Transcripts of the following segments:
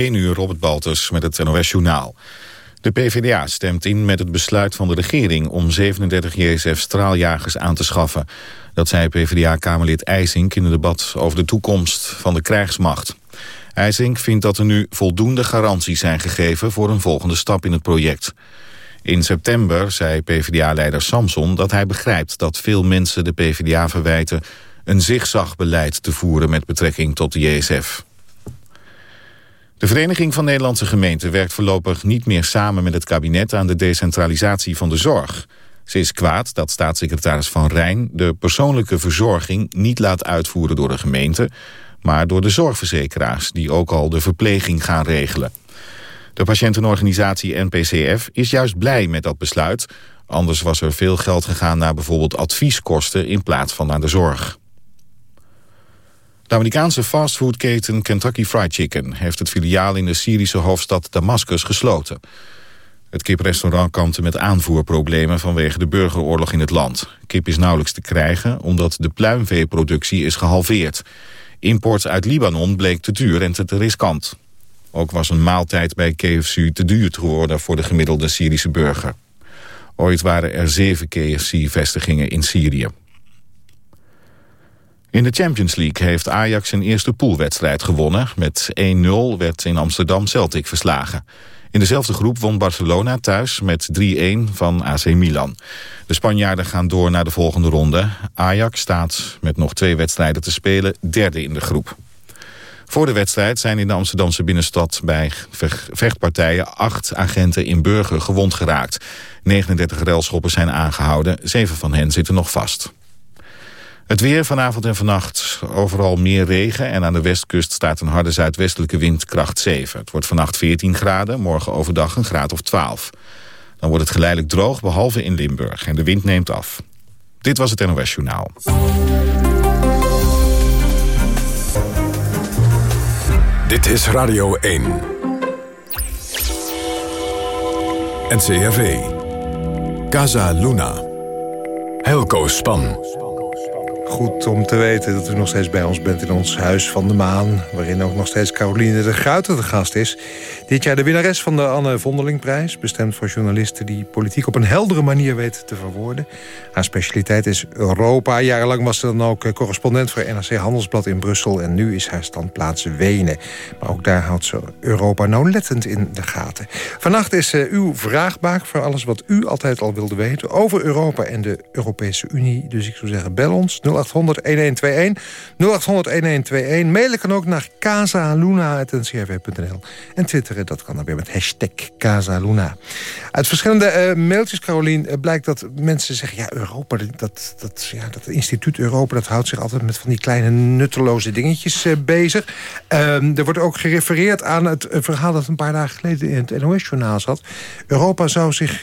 1 uur Robert Baltus met het NOS Journaal. De PvdA stemt in met het besluit van de regering om 37 JSF-straaljagers aan te schaffen. Dat zei PvdA-kamerlid IJsink in een debat over de toekomst van de krijgsmacht. IJsink vindt dat er nu voldoende garanties zijn gegeven voor een volgende stap in het project. In september zei PvdA-leider Samson dat hij begrijpt dat veel mensen de PvdA verwijten een zigzagbeleid te voeren met betrekking tot de JSF. De Vereniging van Nederlandse Gemeenten werkt voorlopig niet meer samen met het kabinet aan de decentralisatie van de zorg. Ze is kwaad dat staatssecretaris Van Rijn de persoonlijke verzorging niet laat uitvoeren door de gemeente, maar door de zorgverzekeraars die ook al de verpleging gaan regelen. De patiëntenorganisatie NPCF is juist blij met dat besluit. Anders was er veel geld gegaan naar bijvoorbeeld advieskosten in plaats van naar de zorg. De Amerikaanse fastfoodketen Kentucky Fried Chicken... heeft het filiaal in de Syrische hoofdstad Damascus gesloten. Het kiprestaurant kampte met aanvoerproblemen vanwege de burgeroorlog in het land. Kip is nauwelijks te krijgen omdat de pluimveeproductie is gehalveerd. Import uit Libanon bleek te duur en te riskant. Ook was een maaltijd bij KFC te duur geworden voor de gemiddelde Syrische burger. Ooit waren er zeven KFC-vestigingen in Syrië. In de Champions League heeft Ajax zijn eerste poolwedstrijd gewonnen. Met 1-0 werd in Amsterdam Celtic verslagen. In dezelfde groep won Barcelona thuis met 3-1 van AC Milan. De Spanjaarden gaan door naar de volgende ronde. Ajax staat met nog twee wedstrijden te spelen derde in de groep. Voor de wedstrijd zijn in de Amsterdamse binnenstad bij vechtpartijen acht agenten in Burger gewond geraakt. 39 relschoppers zijn aangehouden, zeven van hen zitten nog vast. Het weer vanavond en vannacht overal meer regen... en aan de westkust staat een harde zuidwestelijke wind kracht 7. Het wordt vannacht 14 graden, morgen overdag een graad of 12. Dan wordt het geleidelijk droog, behalve in Limburg. En de wind neemt af. Dit was het NOS Journaal. Dit is Radio 1. NCRV. Casa Luna. Helco Span. Goed om te weten dat u nog steeds bij ons bent in ons Huis van de Maan... waarin ook nog steeds Caroline de Gruiter de gast is. Dit jaar de winnares van de Anne Vondelingprijs... bestemd voor journalisten die politiek op een heldere manier weten te verwoorden. Haar specialiteit is Europa. Jarenlang was ze dan ook eh, correspondent voor NRC Handelsblad in Brussel... en nu is haar standplaats Wenen. Maar ook daar houdt ze Europa nauwlettend in de gaten. Vannacht is uh, uw vraagbaak voor alles wat u altijd al wilde weten... over Europa en de Europese Unie. Dus ik zou zeggen, bel ons 0800-1121. 0800-1121. Mailen kan ook naar casaluna.ncrv.nl. En twitteren, dat kan dan weer met hashtag Casaluna. Uit verschillende uh, mailtjes, Carolien, uh, blijkt dat mensen zeggen... ja, Europa, dat, dat, ja, dat instituut Europa... dat houdt zich altijd met van die kleine nutteloze dingetjes uh, bezig. Um, er wordt ook gerefereerd aan het verhaal... dat een paar dagen geleden in het NOS-journaal zat. Europa zou zich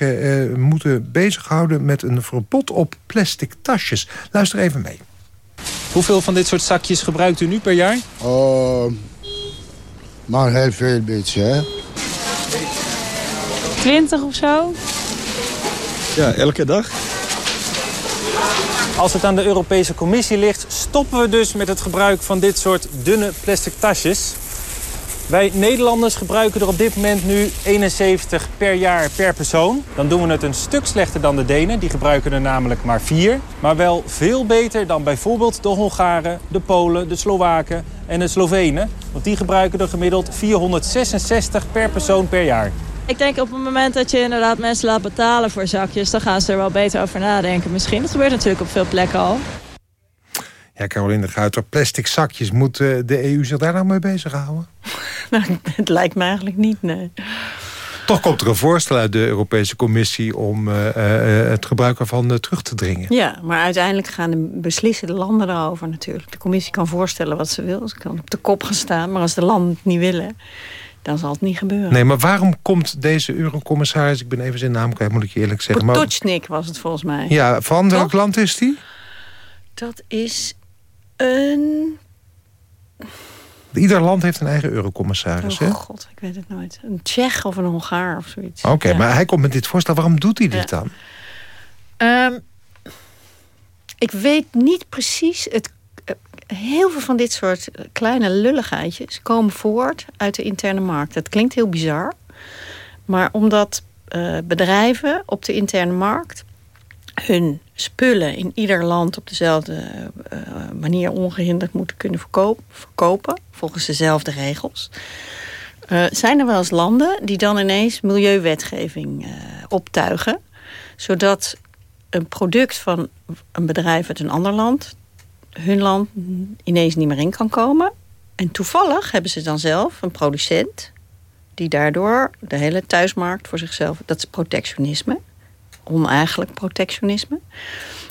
moeten bezighouden met een verbod op plastic tasjes. Luister even mee. Hoeveel van dit soort zakjes gebruikt u nu per jaar? Uh, maar heel veel beetje, hè. 20 of zo? Ja, elke dag. Als het aan de Europese Commissie ligt, stoppen we dus met het gebruik van dit soort dunne plastic tasjes. Wij Nederlanders gebruiken er op dit moment nu 71 per jaar per persoon. Dan doen we het een stuk slechter dan de Denen. Die gebruiken er namelijk maar vier. Maar wel veel beter dan bijvoorbeeld de Hongaren, de Polen, de Slowaken en de Slovenen. Want die gebruiken er gemiddeld 466 per persoon per jaar. Ik denk op het moment dat je inderdaad mensen laat betalen voor zakjes... dan gaan ze er wel beter over nadenken misschien. Dat gebeurt natuurlijk op veel plekken al. Ja, Caroline de Guiter, plastic zakjes. Moet de EU zich daar nou mee bezighouden? Nou, het lijkt me eigenlijk niet, nee. Toch komt er een voorstel uit de Europese Commissie... om uh, uh, het gebruik ervan terug te dringen. Ja, maar uiteindelijk gaan de beslissen de landen erover natuurlijk. De Commissie kan voorstellen wat ze wil. Ze kan op de kop gaan staan. Maar als de landen het niet willen dan zal het niet gebeuren. Nee, maar waarom komt deze eurocommissaris... ik ben even zijn naam kwijt, moet ik je eerlijk zeggen. Potocznik was het volgens mij. Ja, van welk land is die? Dat is een... Ieder land heeft een eigen eurocommissaris, oh, hè? god, ik weet het nooit. Een Tsjech of een Hongaar of zoiets. Oké, maar hij komt met dit voorstel. Waarom doet hij dit dan? Um, ik weet niet precies het heel veel van dit soort kleine lulligheidjes komen voort uit de interne markt. Dat klinkt heel bizar. Maar omdat uh, bedrijven op de interne markt hun spullen in ieder land op dezelfde uh, manier ongehinderd moeten kunnen verkopen, verkopen volgens dezelfde regels. Uh, zijn er wel eens landen die dan ineens milieuwetgeving optuigen, zodat een product van een bedrijf uit een ander land hun land ineens niet meer in kan komen. En toevallig hebben ze dan zelf een producent die daardoor de hele thuismarkt voor zichzelf... dat is protectionisme, oneigenlijk protectionisme.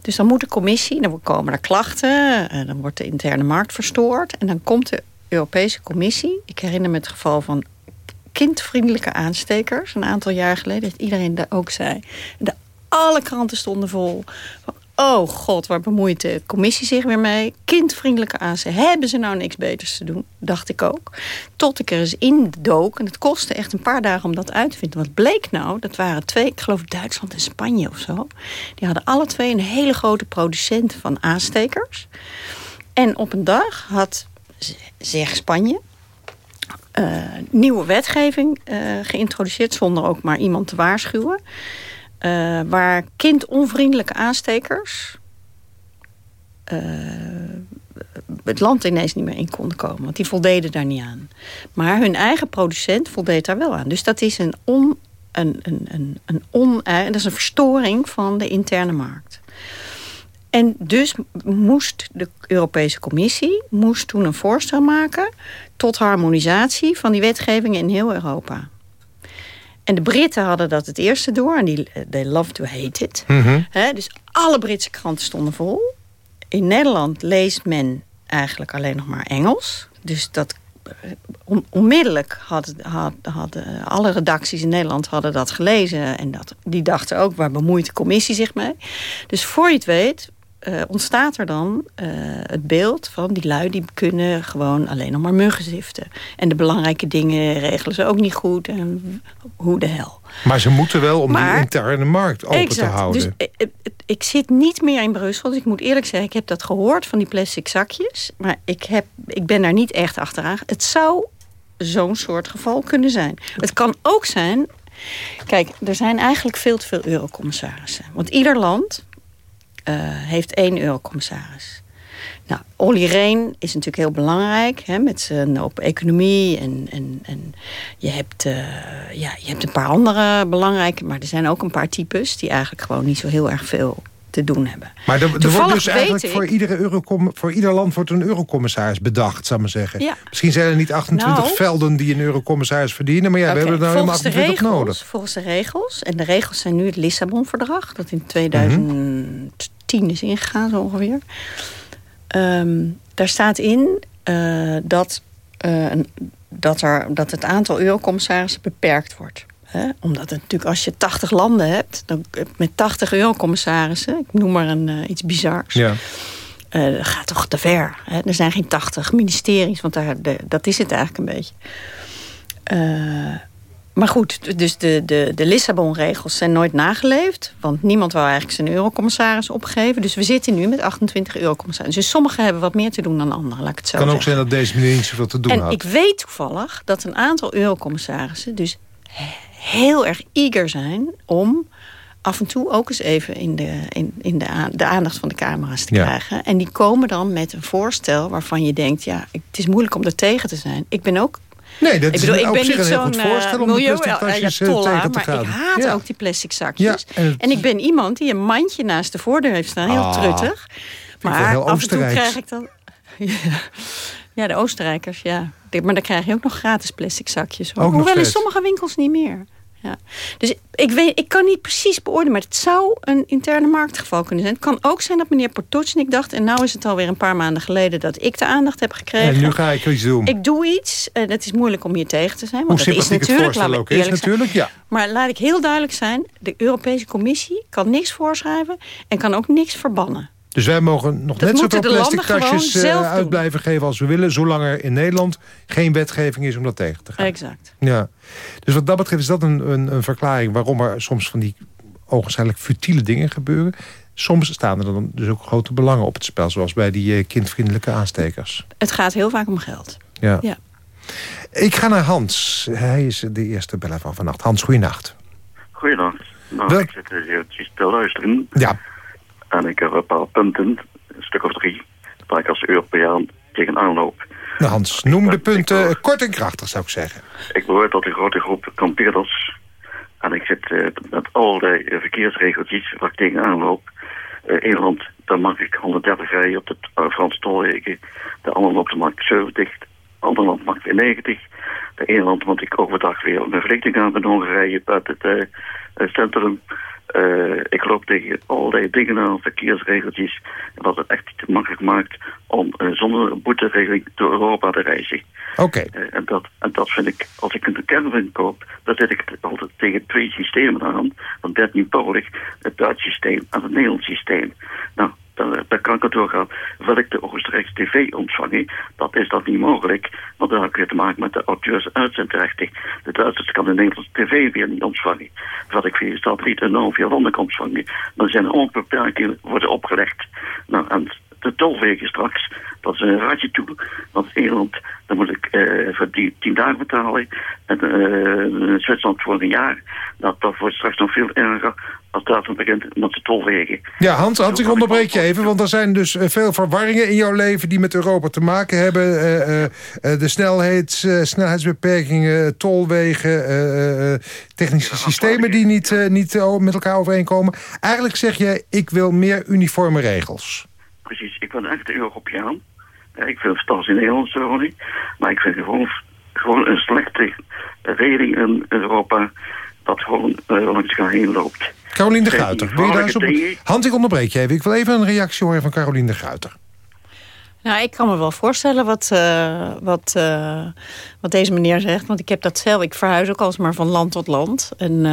Dus dan moet de commissie, dan komen er klachten... En dan wordt de interne markt verstoord... en dan komt de Europese Commissie... ik herinner me het geval van kindvriendelijke aanstekers... een aantal jaar geleden, dat iedereen daar ook zei... De alle kranten stonden vol oh god, waar bemoeit de commissie zich weer mee? Kindvriendelijke AC. Hebben ze nou niks beters te doen? Dacht ik ook. Tot ik er eens in dook. En het kostte echt een paar dagen om dat uit te vinden. Wat bleek nou? Dat waren twee, ik geloof Duitsland en Spanje of zo. Die hadden alle twee een hele grote producent van aanstekers. En op een dag had, zeg Spanje... Uh, nieuwe wetgeving uh, geïntroduceerd... zonder ook maar iemand te waarschuwen... Uh, waar kindonvriendelijke aanstekers uh, het land ineens niet meer in konden komen. Want die voldeden daar niet aan. Maar hun eigen producent voldeed daar wel aan. Dus dat is een, on, een, een, een, een, on, uh, dat is een verstoring van de interne markt. En dus moest de Europese Commissie moest toen een voorstel maken... tot harmonisatie van die wetgevingen in heel Europa. En de Britten hadden dat het eerste door. En die they love to hate it. Mhm. dus alle Britse kranten stonden vol. In Nederland leest men eigenlijk alleen nog maar Engels. Dus dat eh, onmiddellijk hadden, hadden alle redacties in Nederland hadden dat gelezen. En dat, die dachten ook, waar bemoeit de commissie zich mee? Dus voor je het weet uh, ontstaat er dan uh, het beeld van die lui die kunnen gewoon alleen nog maar muggen ziften. En de belangrijke dingen regelen ze ook niet goed. En hoe de hel. Maar ze moeten wel om maar, die interne markt open exact, te houden. Dus ik, zit niet meer in Brussel. Dus ik moet eerlijk zeggen, ik heb dat gehoord van die plastic zakjes. Maar ik, heb, ik ben daar niet echt achteraan. Het zou zo'n soort geval kunnen zijn. Het kan ook zijn... Kijk, er zijn eigenlijk veel te veel eurocommissarissen. Want ieder land heeft één eurocommissaris. Nou, Olly Reen is natuurlijk heel belangrijk hè, met zijn op economie. En, en, en je, hebt, uh, ja, je hebt een paar andere belangrijke, maar er zijn ook een paar types die eigenlijk gewoon niet zo heel erg veel te doen hebben. Maar er, er wordt dus eigenlijk voor, iedere eurocom, voor ieder land wordt een eurocommissaris bedacht, zou maar zeggen. Ja. Misschien zijn er niet 28 nou, velden die een eurocommissaris verdienen, maar ja, okay, we hebben er nou helemaal 28 regels, nodig. Volgens de regels, en de regels zijn nu het Lissabon-verdrag, dat in 2000. Mm -hmm. 10 is ingegaan, zo ongeveer. Um, daar staat in uh, dat, uh, dat, er, dat het aantal eurocommissarissen beperkt wordt. Hè? Omdat het natuurlijk als je 80 landen hebt, dan, met 80 eurocommissarissen, ik noem maar een, uh, iets bizars. Ja. dat gaat toch te ver. Hè? Er zijn geen 80 ministeries, want daar, de, dat is het eigenlijk een beetje. Maar goed, dus de, de, de Lissabon-regels zijn nooit nageleefd. Want niemand wou eigenlijk zijn eurocommissaris opgeven. Dus we zitten nu met 28 eurocommissarissen. Dus sommigen hebben wat meer te doen dan anderen, laat ik het zo kan zeggen. ook zijn dat deze meneer niet zoveel te doen en had. ik weet toevallig dat een aantal eurocommissarissen... dus heel erg eager zijn om af en toe ook eens even in de, in, in de, de aandacht van de camera's te Ja. krijgen. En die komen dan met een voorstel waarvan je denkt... ja, het is moeilijk om er tegen te zijn. Ik ben ook Nee, dat ik is bedoel, ik ben niet zo'n goed voorstel om de milieu plastic tasjes eh, te maar gaan. ik haat Ja. ook die plastic zakjes. Ja, en het- en ik ben iemand die een mandje naast de voordeur heeft staan, heel Ah, truttig. Maar af en toe krijg ik dan... Ja. De Oostenrijkers, ja. Maar dan krijg je ook nog gratis plastic zakjes. Hoor. Hoewel in sommige winkels niet meer. Ja. Dus ik, weet, ik kan niet precies beoordelen, maar het zou een interne marktgeval kunnen zijn. Het kan ook zijn dat meneer Potocznik dacht... en nou is het alweer een paar maanden geleden dat ik de aandacht heb gekregen. En nu ga ik iets doen. Ik doe iets, en het is moeilijk om hier tegen te zijn. Hoe Want dat is het natuurlijk, laat ook is zijn. natuurlijk, ja. Maar laat ik heel duidelijk zijn, de Europese Commissie kan niks voorschrijven en kan ook niks verbannen. Dus wij mogen nog Dat net zoveel plastic tasjes eh, zelf uit blijven geven als we willen... zolang er in Nederland geen wetgeving is om dat tegen te gaan. Exact. Ja. Dus wat dat betreft is dat een, een, een verklaring... waarom er soms van die ogenschijnlijk futiele dingen gebeuren. soms staan er dan dus ook grote belangen op het spel... zoals bij die eh, kindvriendelijke aanstekers. Het gaat heel vaak om geld. Ja. Ja. Ik ga naar Hans. Hij is de eerste beller van vannacht. Hans, goeienacht. Goeiedag. Nou, ik zit eventjes te luisteren. Ja, En ik heb een paar punten, een stuk of drie, waar ik als Europeaan tegenaan loop. nou Hans, noem de punten eh, kort en krachtig, zou ik zeggen. Ik behoor tot een grote groep kampeerders. En ik zit eh, met allerlei eh, verkeersregeltjes waar ik tegenaan loop. Eh Eén land, daar mag ik 130 rijden op de uh, Franse tolwegen. De andere land mag ik 70. Het andere land mag ik weer 90. De ene land moet ik overdag weer mijn verlichting aan ben rijden uit het eh, eh, centrum. Eh, ik loop tegen allerlei dingen aan, verkeersregeltjes. Wat het echt te makkelijk maakt om eh, zonder boeteregeling door Europa te reizen. Oké, Eh, en, dat, en dat vind ik, als ik een caravan koop, dan zet ik altijd tegen twee systemen aan. Want dat niet mogelijk, het Duits systeem en het Nederlands systeem. Nou, kan ik het doorgaan. Wil ik de Oostenrijkse tv ontvangen, dat is dat niet mogelijk. Want dan heb ik te maken met de auteurs- en uitzendrechten. De Duitsers kan de Nederlandse tv weer niet ontvangen. Wil ik via satelliet en dan via landen ontvangen. Dan zijn er onbeperkingen worden opgelegd. Nou, en de tolwegen straks, dat is een raadje toe. Want in Nederland, dan moet ik eh, voor die tien dagen betalen. En eh, in Zwitserland voor een jaar. Dat, dat wordt straks nog veel erger als dat dan begint met de tolwegen. Ja, Hans, Hans, ik onderbreek je even, want er zijn dus eh, veel verwarringen in jouw leven die met Europa te maken hebben. De snelheids, snelheidsbeperkingen, tolwegen, technische systemen die niet, niet met elkaar overeenkomen. Eigenlijk zeg je, ik wil meer uniforme regels. Precies, ik ben echt een Europeaan. Ja, ik vind het fantastisch in Nederland zo niet. Maar ik vind gewoon, gewoon een slechte regeling in Europa dat gewoon uh, langs elkaar heen loopt. Caroline de Gruiter, wil je daar eens op... Hans, ik onderbreek je even. Ik wil even een reactie horen van Caroline de Gruiter. Nou, ik kan me wel voorstellen wat, uh, wat, uh, wat deze meneer zegt. Want ik heb dat zelf. Ik verhuis ook alsmaar van land tot land. En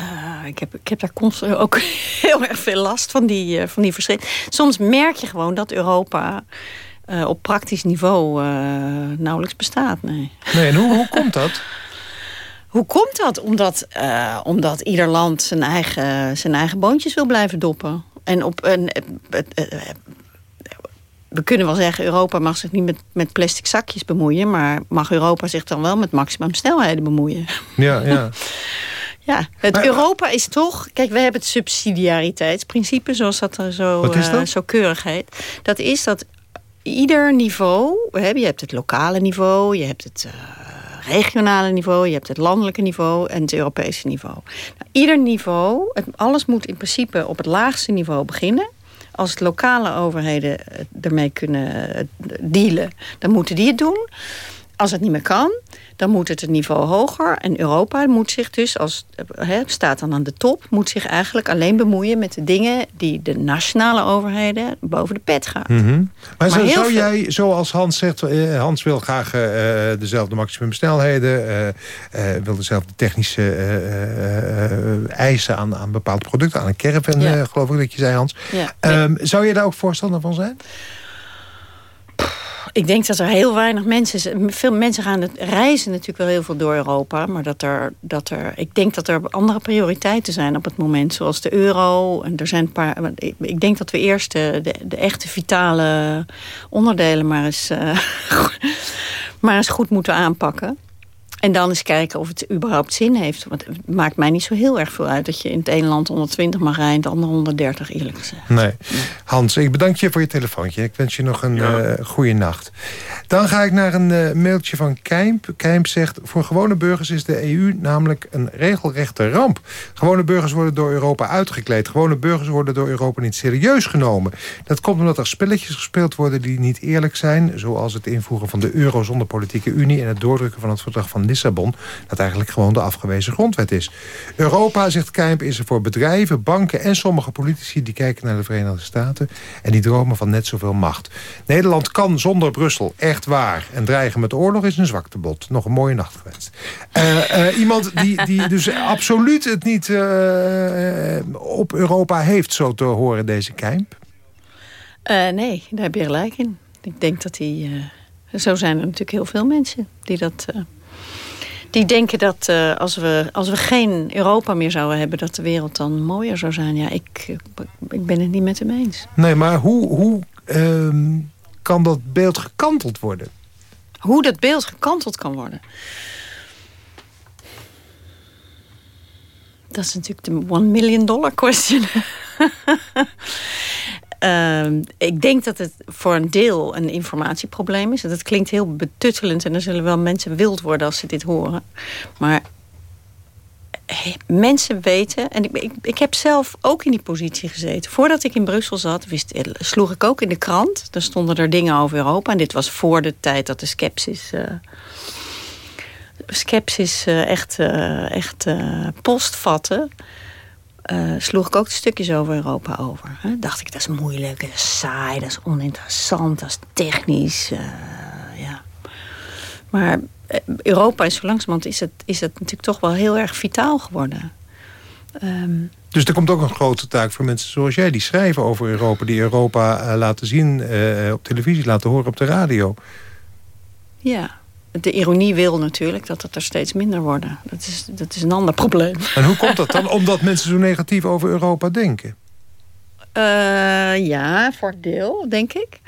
uh, ik, heb, ik heb daar constant ook heel erg veel last van die, van die verschillen. Soms merk je gewoon dat Europa op praktisch niveau nauwelijks bestaat. Nee, nee en hoe, hoe komt dat? Hoe komt dat? Omdat, uh, omdat ieder land zijn eigen, zijn eigen boontjes wil blijven doppen. En op een. We kunnen wel zeggen, Europa mag zich niet met, met plastic zakjes bemoeien... maar mag Europa zich dan wel met maximum snelheden bemoeien? Ja, ja. ja, het maar, Europa is toch... Kijk, we hebben het subsidiariteitsprincipe, zoals dat er zo, dat? Uh, zo keurig heet. Dat is dat ieder niveau... Je hebt het lokale niveau, je hebt het... Uh, regionale niveau, je hebt het landelijke niveau en het Europese niveau. Nou, ieder niveau, het, alles moet in principe op het laagste niveau beginnen. Als lokale overheden ermee kunnen dealen, dan moeten die het doen. Als het niet meer kan, dan moet het het niveau hoger. En Europa moet zich dus, als het staat dan aan de top... moet zich eigenlijk alleen bemoeien met de dingen... die de nationale overheden boven de pet gaan. Mm -hmm. Maar, maar zo, zou veel... jij, zoals Hans zegt... Uh, Hans wil graag uh, dezelfde maximumsnelheden... Uh, wil dezelfde technische eisen aan, aan bepaalde producten... aan een caravan, ja. geloof ik dat je zei, Hans. Ja. Um, zou je daar ook voorstander van zijn? Ik denk dat er heel weinig mensen. Veel mensen gaan het reizen natuurlijk wel heel veel door Europa. Maar dat er, dat er, ik denk dat er andere prioriteiten zijn op het moment. Zoals de euro. En er zijn een paar. Ik, denk dat we eerst de, de, echte vitale onderdelen maar eens, uh, maar eens goed moeten aanpakken. En dan eens kijken of het überhaupt zin heeft. Want het maakt mij niet zo heel erg veel uit... dat je in het ene land 120 mag rijden... en het andere 130, eerlijk gezegd. Nee. Hans, ik bedank je voor je telefoontje. Ik wens je nog een ja. uh, goede nacht. Dan ga ik naar een uh, mailtje van Keimp. Keimp zegt... voor gewone burgers is de EU namelijk een regelrechte ramp. Gewone burgers worden door Europa uitgekleed. Gewone burgers worden door Europa niet serieus genomen. Dat komt omdat er spelletjes gespeeld worden die niet eerlijk zijn... zoals het invoeren van de euro zonder politieke unie... en het doordrukken van het verdrag van Lissabon... dat eigenlijk gewoon de afgewezen grondwet is. Europa, zegt Keimp, is er voor bedrijven, banken en sommige politici... die kijken naar de Verenigde Staten en die dromen van net zoveel macht. Nederland kan zonder Brussel, echt waar. En dreigen met oorlog is een zwaktebod. Nog een mooie nacht gewenst. Uh, uh, iemand die, die dus absoluut het niet uh, op Europa heeft, zo te horen, deze Keimp? nee, daar heb je gelijk in. Ik denk dat hij... zo zijn er natuurlijk heel veel mensen die dat Die denken dat uh, als, we, als we geen Europa meer zouden hebben... dat de wereld dan mooier zou zijn. Ja, ik, ik ben het niet met hem eens. Nee, maar hoe, hoe uh, kan dat beeld gekanteld worden? Hoe dat beeld gekanteld kan worden? Dat is natuurlijk de one million dollar question. Uh, ik denk dat het voor een deel een informatieprobleem is. Dat klinkt heel betuttelend en er zullen wel mensen wild worden als ze dit horen. Maar mensen weten, en ik, ik, heb zelf ook in die positie gezeten. Voordat ik in Brussel zat, wist, sloeg ik ook in de krant. Daar stonden er dingen over Europa. En dit was voor de tijd dat de. Uh, skepsis uh, echt, uh, echt post vatte. sloeg ik ook de stukjes over Europa over. Hè? Dacht ik, dat is moeilijk, dat is saai, dat is oninteressant, dat is technisch. ja. Maar Europa is zo langzamerhand is het, is het natuurlijk toch wel heel erg vitaal geworden. Um, dus er komt ook een grote taak voor mensen zoals jij... die schrijven over Europa, die Europa uh, laten zien op televisie... laten horen op de radio. Ja, de ironie wil natuurlijk dat het er steeds minder worden. Dat is, dat is een ander probleem. En hoe komt dat dan? Omdat mensen zo negatief over Europa denken? Uh, ja, voor deel, denk ik.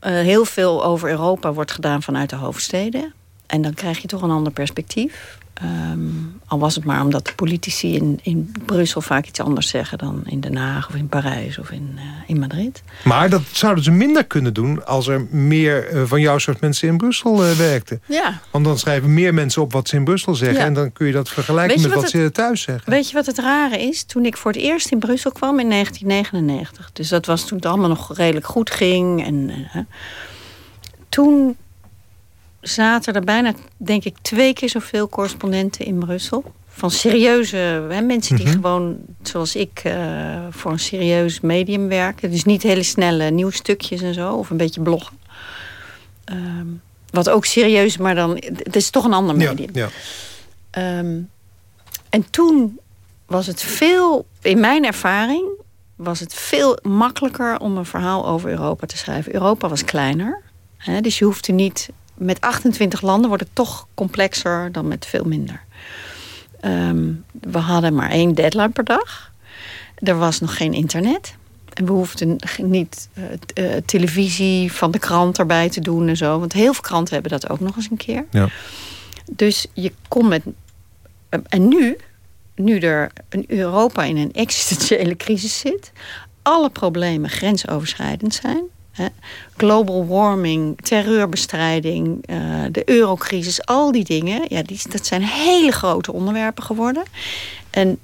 heel veel over Europa wordt gedaan vanuit de hoofdsteden. En dan krijg je toch een ander perspectief. Um, al was het maar omdat de politici in, in Brussel vaak iets anders zeggen... dan in Den Haag of in Parijs of in, uh, in Madrid. Maar dat zouden ze minder kunnen doen... als er meer uh, van jouw soort mensen in Brussel uh, werkten. Ja. Want dan schrijven meer mensen op wat ze in Brussel zeggen... Ja. en dan kun je dat vergelijken met wat, wat het, ze thuis zeggen. Weet je wat het rare is? Toen ik voor het eerst in Brussel kwam in 1999... dus dat was toen het allemaal nog redelijk goed ging... en toen zaten er bijna, denk ik, twee keer zoveel correspondenten in Brussel. Van serieuze hè, mensen die mhm. gewoon, zoals ik, uh, voor een serieus medium werken. Dus niet hele snelle nieuwsstukjes en zo, of een beetje bloggen. Um, wat ook serieus, maar dan, het is toch een ander medium. Ja, ja. Um, en toen was het veel, in mijn ervaring, was het veel makkelijker om een verhaal over Europa te schrijven. Europa was kleiner. Hè, dus je hoefde niet met 28 landen wordt het toch complexer dan met veel minder. Um, we hadden maar één deadline per dag. Er was nog geen internet. En we hoefden niet uh, uh, televisie van de krant erbij te doen en zo. Want heel veel kranten hebben dat ook nog eens een keer. Ja. Dus je kon met... Uh, en nu, nu er een Europa in een existentiële crisis zit... alle problemen grensoverschrijdend zijn global warming, terreurbestrijding, uh, de eurocrisis, al die dingen. Ja, dat zijn hele grote onderwerpen geworden. En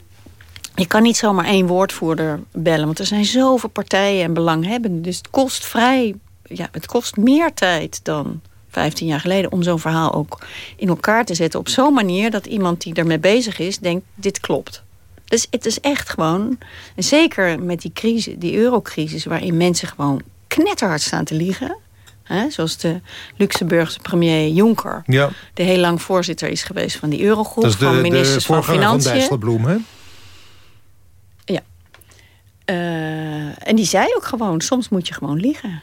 je kan niet zomaar één woordvoerder bellen, want er zijn zoveel partijen en belanghebbenden. Dus het kost vrij, ja, het kost meer tijd dan 15 jaar geleden om zo'n verhaal ook in elkaar te zetten op zo'n manier dat iemand die ermee bezig is denkt dit klopt. Dus het is echt gewoon, zeker met die crisis, die eurocrisis, waarin mensen gewoon knetterhard staan te liegen. Hè, zoals de Luxemburgse premier Juncker. Ja. Die heel lang voorzitter is geweest van die eurogroep. Dat is de, van ministers de van Financiën. van hè? Ja. Uh, en die zei ook gewoon, soms moet je gewoon liegen.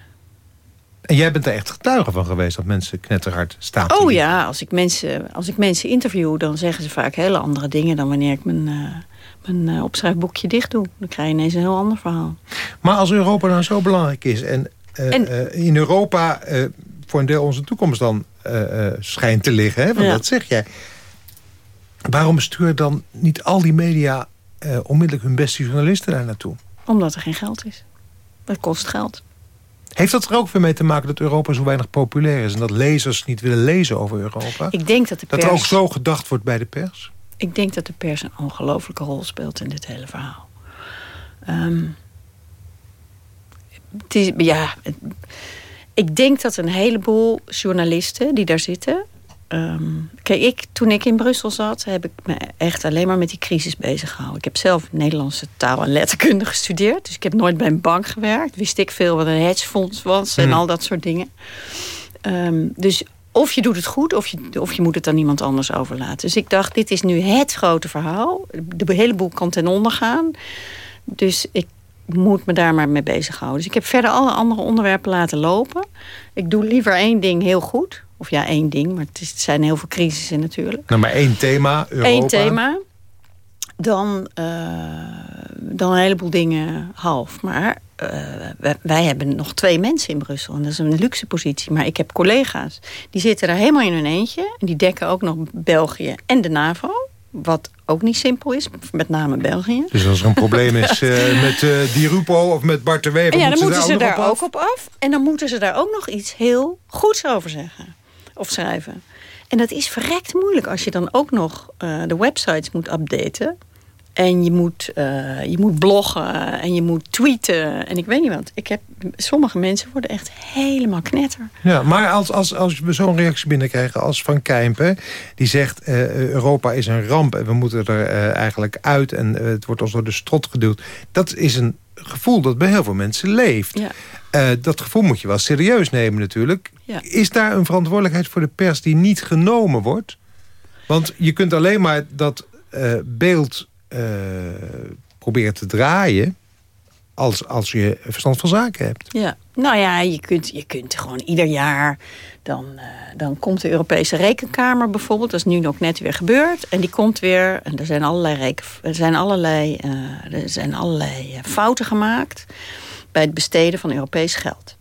En jij bent er echt getuige van geweest dat mensen knetterhard staan Oh ja, als ik, mensen, als ik mensen interview... dan zeggen ze vaak hele andere dingen dan wanneer ik mijn... Uh, mijn uh, opschrijfboekje dicht doe. Dan krijg je ineens een heel ander verhaal. Maar als Europa nou zo belangrijk is... en, uh, en uh, in Europa voor een deel onze toekomst dan schijnt te liggen... Hè, want ja. dat zeg jij. Waarom sturen dan niet al die media... onmiddellijk hun beste journalisten daar naartoe? Omdat er geen geld is. Dat kost geld. Heeft dat er ook weer mee te maken dat Europa zo weinig populair is... en dat lezers niet willen lezen over Europa? Ik denk dat de pers... Dat er ook zo gedacht wordt bij de pers? Ik denk dat de pers een ongelofelijke rol speelt in dit hele verhaal. Um, het is, ja, ik denk dat een heleboel journalisten die daar zitten... Um, kijk, ik, toen ik in Brussel zat, heb ik me echt alleen maar met die crisis bezig gehouden. Ik heb zelf Nederlandse taal en letterkunde gestudeerd. Dus ik heb nooit bij een bank gewerkt. Wist ik veel wat een hedgefonds was en hmm. al dat soort dingen. Um, dus of je doet het goed of je, of je moet het aan iemand anders overlaten. Dus ik dacht, dit is nu het grote verhaal. De hele boel kan ten onder gaan. Dus ik moet me daar maar mee bezighouden. Dus ik heb verder alle andere onderwerpen laten lopen. Ik doe liever één ding heel goed. Of ja, één ding, maar het, is, het zijn heel veel crisissen natuurlijk. Nou, maar één thema, Europa. Eén thema. Dan, uh, dan een heleboel dingen half. Maar uh, wij, hebben nog twee mensen in Brussel. En dat is een luxe positie. Maar ik heb collega's. Die zitten daar helemaal in hun eentje. En die dekken ook nog België en de NAVO. Wat ook niet simpel is, met name België. Dus als er een probleem is uh, met uh, Di Rupo of met Bart de Wever... Ja, dan moeten ze daar, ook, ook op af. En dan moeten ze daar ook nog iets heel goeds over zeggen. Of schrijven. En dat is verrekt moeilijk als je dan ook nog uh, de websites moet updaten. En je moet, uh, je moet bloggen en je moet tweeten. En ik weet niet wat. Ik heb, sommige mensen worden echt helemaal knetter. Ja, maar als, als, als we zo'n reactie binnenkrijgen als Van Kijmpen... die zegt uh, Europa is een ramp en we moeten er uh, eigenlijk uit... en het wordt ons door de strot geduwd. Dat is een gevoel dat bij heel veel mensen leeft. Ja. dat gevoel moet je wel serieus nemen natuurlijk. Ja. Is daar een verantwoordelijkheid voor de pers die niet genomen wordt? Want je kunt alleen maar dat beeld uh, proberen te draaien... Als, als je verstand van zaken hebt. Ja, nou ja, je kunt, je kunt gewoon ieder jaar... Dan, uh, dan komt de Europese Rekenkamer bijvoorbeeld. Dat is nu ook net weer gebeurd. En die komt weer... En er zijn allerlei, reken, er zijn allerlei, uh, er zijn allerlei fouten gemaakt... bij het besteden van Europees geld.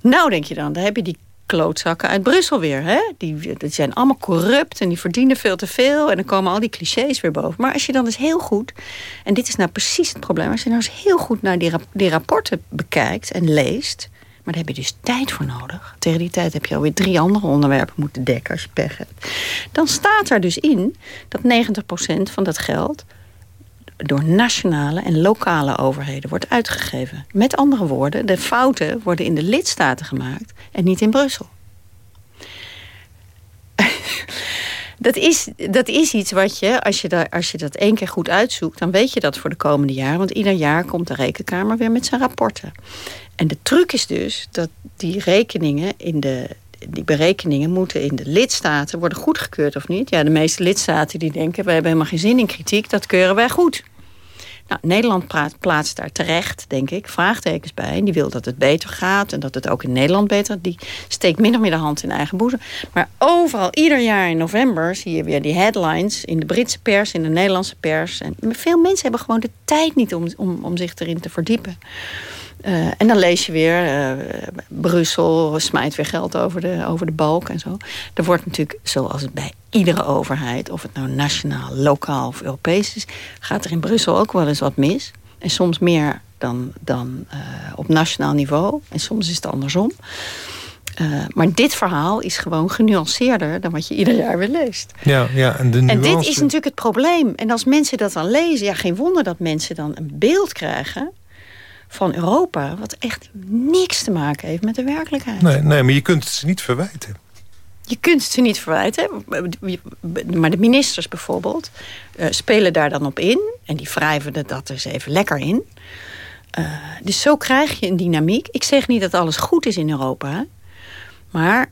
Nou, denk je dan, daar heb je die klootzakken uit Brussel weer. Hè? Die, die zijn allemaal corrupt en die verdienen veel te veel. En dan komen al die clichés weer boven. Maar als je dan eens heel goed... En dit is nou precies het probleem. Als je nou eens heel goed naar die, die rapporten bekijkt en leest... Maar daar heb je dus tijd voor nodig. Tegen die tijd heb je alweer drie andere onderwerpen moeten dekken als je pech hebt. Dan staat er dus in dat 90% van dat geld door nationale en lokale overheden wordt uitgegeven. Met andere woorden, de fouten worden in de lidstaten gemaakt en niet in Brussel. dat, is, dat is iets wat je als, je daar, als je dat één keer goed uitzoekt... dan weet je dat voor de komende jaren. Want ieder jaar komt de rekenkamer weer met zijn rapporten. En de truc is dus dat die rekeningen in de die berekeningen moeten in de lidstaten worden goedgekeurd of niet. Ja, de meeste lidstaten die denken... we hebben helemaal geen zin in kritiek, dat keuren wij goed. Nou, Nederland plaatst daar terecht, denk ik, vraagtekens bij. Die wil dat het beter gaat en dat het ook in Nederland beter... die steekt min of meer de hand in eigen boezem. Maar overal, ieder jaar in november... zie je weer die headlines in de Britse pers, in de Nederlandse pers. En veel mensen hebben gewoon de tijd niet om, om, om zich erin te verdiepen. Uh, en dan lees je weer, uh, Brussel smijt weer geld over de, over de balk en zo. Er wordt natuurlijk, zoals het bij iedere overheid... of het nou nationaal, lokaal of Europees is... gaat er in Brussel ook wel eens wat mis. En soms meer dan, dan uh, op nationaal niveau. En soms is het andersom. maar dit verhaal is gewoon genuanceerder... dan wat je ieder jaar weer leest. Ja, ja, en, de en dit is natuurlijk het probleem. En als mensen dat dan lezen... ja, geen wonder dat mensen dan een beeld krijgen van Europa... wat echt niks te maken heeft met de werkelijkheid. Nee, nee maar je kunt het ze niet verwijten. Je kunt het ze niet verwijten. Maar de ministers bijvoorbeeld uh, spelen daar dan op in. En die wrijven er dat eens even lekker in. Uh, dus zo krijg je een dynamiek. Ik zeg niet dat alles goed is in Europa. Maar...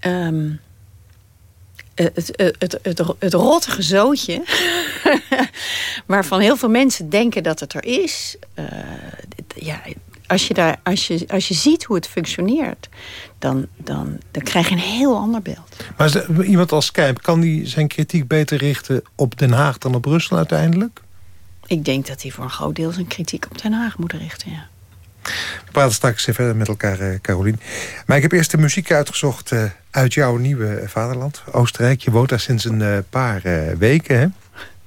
Um, het, het, het, rottige zootje... waarvan heel veel mensen denken dat het er is... Uh, ja, als je, daar, als, je, als je ziet hoe het functioneert... Dan, dan, dan krijg je een heel ander beeld. Maar iemand als Kijp, kan die zijn kritiek beter richten... op Den Haag dan op Brussel uiteindelijk? Ik denk dat hij voor een groot deel zijn kritiek op Den Haag moet richten, ja. We praten straks verder met elkaar, uh, Carolien. Maar ik heb eerst de muziek uitgezocht uh, uit jouw nieuwe vaderland, Oostenrijk. Je woont daar sinds een uh, paar weken, hè?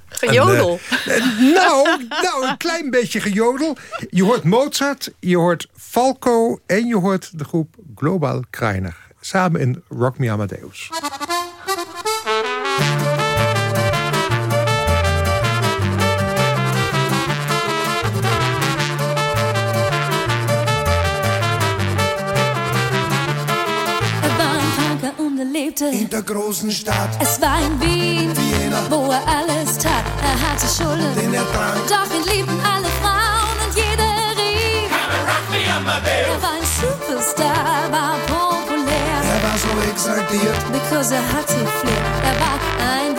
Gejodel. En, nou, nou, een klein beetje gejodel. Je hoort Mozart, je hoort Falco en je hoort de groep Global Kreiner. Samen in Rock Me Amadeus. Lebte in der großen Stadt. Es war in Wien, Vienna, wo er alles tat. Er hatte Schulden, den er trank. Doch ihn liebten alle Frauen und jeder rief. Rock me Amadeus. Er war ein Superstar, war populär. Er war so exaltiert, because er hatte Flair. Er war ein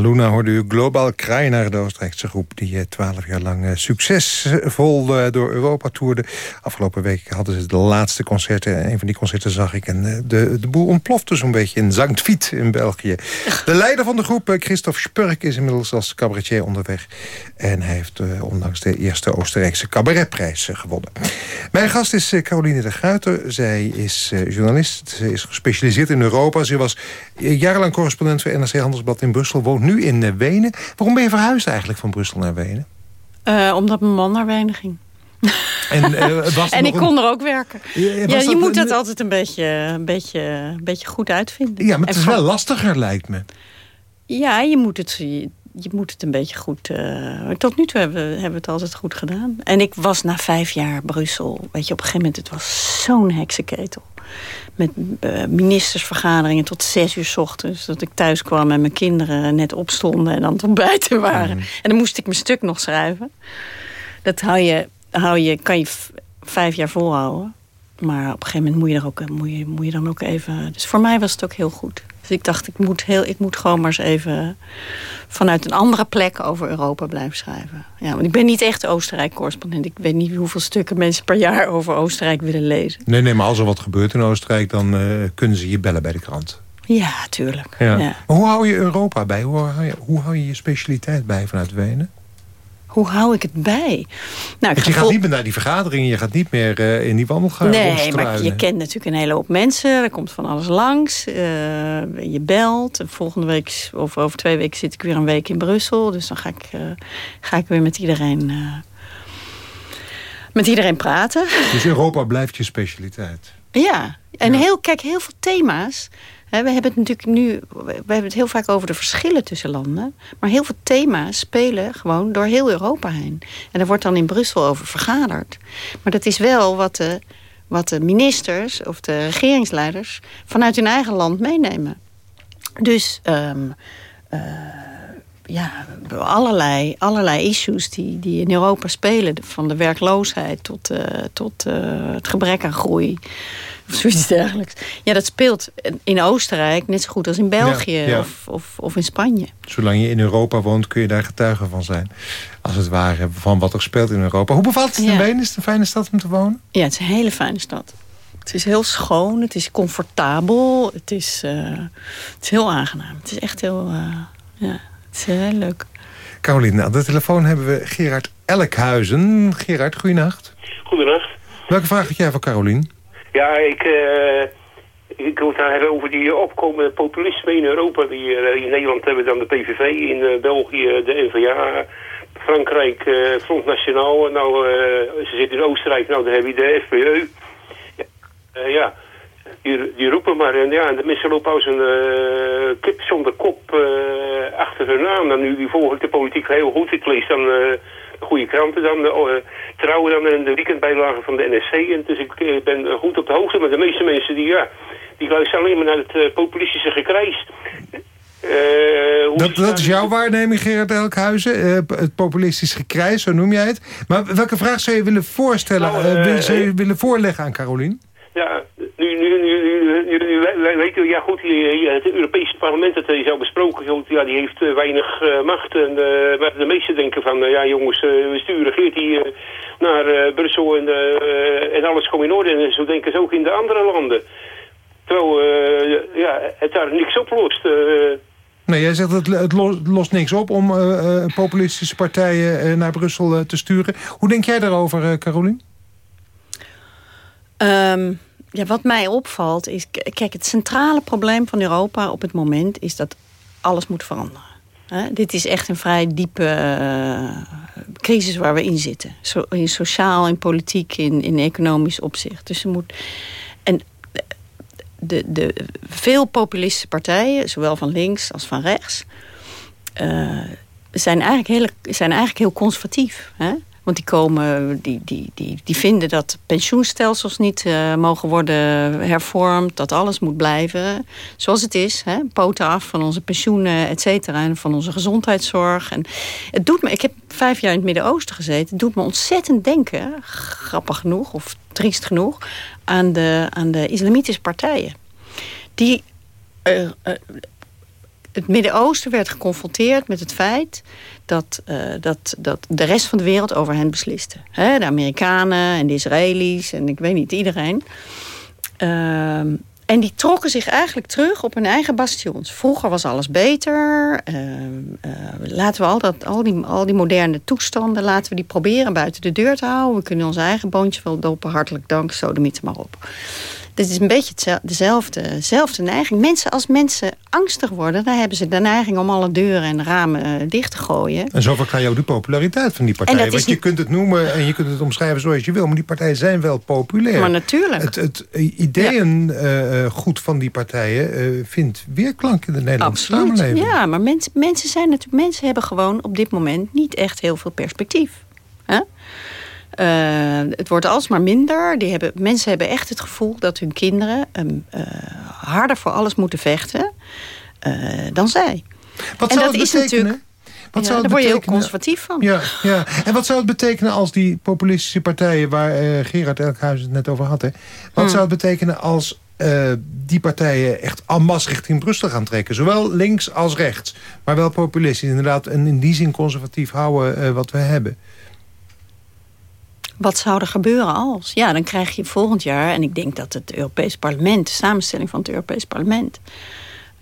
Luna hoorde u Global Kreiner, de Oostenrijkse groep... die eh, twaalf jaar lang eh, succesvol eh, door Europa toerde. Afgelopen week hadden ze de laatste concerten. Een van die concerten zag ik. En de, de boel ontplofte zo'n beetje in Sankt Viet in België. De leider van de groep, Christophe Spurk... is inmiddels als cabaretier onderweg. En hij heeft onlangs de eerste Oostenrijkse cabaretprijs gewonnen. Mijn gast is eh, Caroline de Gruiter. Zij is eh, journalist. Ze is gespecialiseerd in Europa. Ze was eh, jarenlang correspondent voor NRC Handelsblad in Brussel. Woont nu in Wenen. Waarom ben je verhuisd eigenlijk van Brussel naar Wenen? Omdat mijn man naar Wenen ging. En, was En ik een- kon er ook werken. Ja, je dat moet een- dat altijd een beetje, een beetje, een beetje goed uitvinden. Ja, maar het En is wel lastiger, lijkt me. Ja, je moet het, je, moet het een beetje goed... eh, tot nu toe hebben, we- hebben we het altijd goed gedaan. En ik was na vijf jaar Brussel... Weet je, op een gegeven moment, het was zo'n heksenketel. Met eh, ministersvergaderingen tot zes uur 's ochtends. Dat ik thuis kwam en mijn kinderen net opstonden en aan het ontbijten waren. En dan moest ik mijn stuk nog schrijven. Dat hou je, hou je, kan je vijf jaar volhouden. Maar op een gegeven moment moet je, er ook, moet, je, moet je dan ook even... Dus voor mij was het ook heel goed. Ik dacht, ik moet, heel, ik moet gewoon maar eens even... vanuit een andere plek over Europa blijven schrijven. Ja, want ik ben niet echt Oostenrijk-correspondent. Ik weet niet hoeveel stukken mensen per jaar over Oostenrijk willen lezen. Nee, nee, maar als er wat gebeurt in Oostenrijk... dan eh, kunnen ze je bellen bij de krant. Ja, tuurlijk. Ja. Ja. Maar hoe hou je Europa bij? Hoe hou je, hoe hou je je specialiteit bij vanuit Wenen? Hoe hou ik het bij? Nou, ik je ga gaat niet meer naar die vergaderingen. Je gaat niet meer eh, in die wandelgangen Nee, maar je kent natuurlijk een hele hoop mensen. Er komt van alles langs. Eh, je belt. En Volgende week, of over twee weken, zit ik weer een week in Brussel. Dus dan ga ik, eh, ga ik weer met iedereen, met iedereen praten. Dus Europa blijft je specialiteit. Ja, en Heel, kijk, heel veel thema's. We hebben het natuurlijk nu, we hebben het heel vaak over de verschillen tussen landen. Maar heel veel thema's spelen gewoon door heel Europa heen. En daar wordt dan in Brussel over vergaderd. Maar dat is wel wat de, wat de ministers of de regeringsleiders vanuit hun eigen land meenemen. Dus ehm, eh, ja, allerlei, allerlei issues die, die in Europa spelen. Van de werkloosheid tot, eh, tot eh, het gebrek aan groei. Of zoiets dergelijks. Ja, dat speelt in Oostenrijk net zo goed als in België Ja, ja. Of, of, of in Spanje. Zolang je in Europa woont, kun je daar getuige van zijn. Als het ware, van wat er speelt in Europa. Hoe bevalt het in Ja. Wenen? Is het een fijne stad om te wonen? Ja, het is een hele fijne stad. Het is heel schoon, het is comfortabel, het is, eh, het is heel aangenaam. Het is echt heel, ja, is heel leuk. Caroline, aan de telefoon hebben we Gerard Elkhuizen. Gerard, goeienacht. Goedenacht. Welke vraag had jij voor Carolien? Ja, ik, eh, ik wil het nou hebben over die opkomende populisme in Europa. Die, eh, in Nederland hebben we dan de PVV, in eh, België de NVA, Frankrijk eh, Front Nationaal. Nou, eh, ze zitten in Oostenrijk, nou dan heb je de eh, ja. Die, die roepen maar, en ja, de mensen lopen als een eh, kip zonder kop eh, achter hun aan. Dan nu die volg ik de politiek heel goed. Ik lees dan de goede kranten dan, trouwen dan in de weekendbijlagen van de NSC. En dus ik ben goed op de hoogte. Maar de meeste mensen die, ja, die luisteren alleen maar naar het populistische gekrijs. Dat, dat is jouw waarneming, Gerard Elkhuizen. Het populistisch gekrijs, zo noem jij het. Maar welke vraag zou je willen voorstellen, Nou, zou je willen voorleggen aan Carolien? Ja, nu, nu, nu, nu, nu, nu we- we- weet u, ja goed, eh, het Europese parlement, dat is al besproken, ja, die heeft eh, weinig eh, macht. En eh, maar de meesten denken van, eh, ja jongens, eh, we sturen Geert hier eh, naar eh, Brussel en, eh, en alles komt in orde. En zo denken ze ook in de andere landen. Terwijl eh, ja, het daar niks oplost. eh. Nee, jij zegt dat het, het lo- lost niks op om eh, eh, populistische partijen eh, naar Brussel eh, te sturen. Hoe denk jij daarover, eh, Carolien? Ehm, ja, wat mij opvalt is... Kijk, het centrale probleem van Europa op het moment... is dat alles moet veranderen. Dit is echt een vrij diepe eh, crisis waar we in zitten. In sociaal, in politiek, in, in economisch opzicht. Dus er moet... En de, de, veel populistische partijen, zowel van links als van rechts... eh, zijn, eigenlijk heel, zijn eigenlijk heel conservatief. Hè? Want die, komen, die, die, die, die vinden dat pensioenstelsels niet eh, mogen worden hervormd. Dat alles moet blijven zoals het is. Hè? Poten af van onze pensioenen, et cetera. En van onze gezondheidszorg. En het doet me, ik heb vijf jaar in het Midden-Oosten gezeten. Het doet me ontzettend denken, grappig genoeg of triest genoeg... aan de, aan de islamitische partijen. Die... eh, eh, het Midden-Oosten werd geconfronteerd met het feit dat, eh, dat, dat de rest van de wereld over hen besliste. De Amerikanen en de Israëli's en ik weet niet, iedereen. Ehm, en die trokken zich eigenlijk terug op hun eigen bastions. Vroeger was alles beter. Ehm, eh, laten we al, dat, al, die, al die moderne toestanden... laten we die proberen buiten de deur te houden. We kunnen ons eigen boontje wel dopen. Hartelijk dank, zo de mythe maar op. Dit is een beetje dezelfde, dezelfde neiging. Mensen, als mensen angstig worden... dan hebben ze de neiging om alle deuren en ramen eh, dicht te gooien. En zo verklaar je ook de populariteit van die partijen. Want je niet- kunt het noemen en je kunt het omschrijven zoals je wil... maar die partijen zijn wel populair. Maar natuurlijk. Het, het ideeëngoed van die partijen eh, vindt weerklank in de Nederlandse Absoluut. samenleving. Ja, maar mensen, mensen, zijn natuurlijk, mensen hebben gewoon op dit moment niet echt heel veel perspectief. Hè? Eh, het wordt alsmaar minder. Die hebben, mensen hebben echt het gevoel dat hun kinderen ehm, eh, harder voor alles moeten vechten eh, dan zij. Wat en zou dat het is betekenen? natuurlijk. Wat ja, zou het daar word je heel conservatief van. Ja, ja. En wat zou het betekenen als die populistische partijen... waar Gerard Elkhuizen het net over had... Hè, wat Hmm. zou het betekenen als die partijen echt en masse richting Brussel gaan trekken? Zowel links als rechts. Maar wel populistisch inderdaad. En in die zin conservatief houden wat we hebben. Wat zou er gebeuren als? Ja, dan krijg je volgend jaar... en ik denk dat het Europees Parlement... de samenstelling van het Europees Parlement...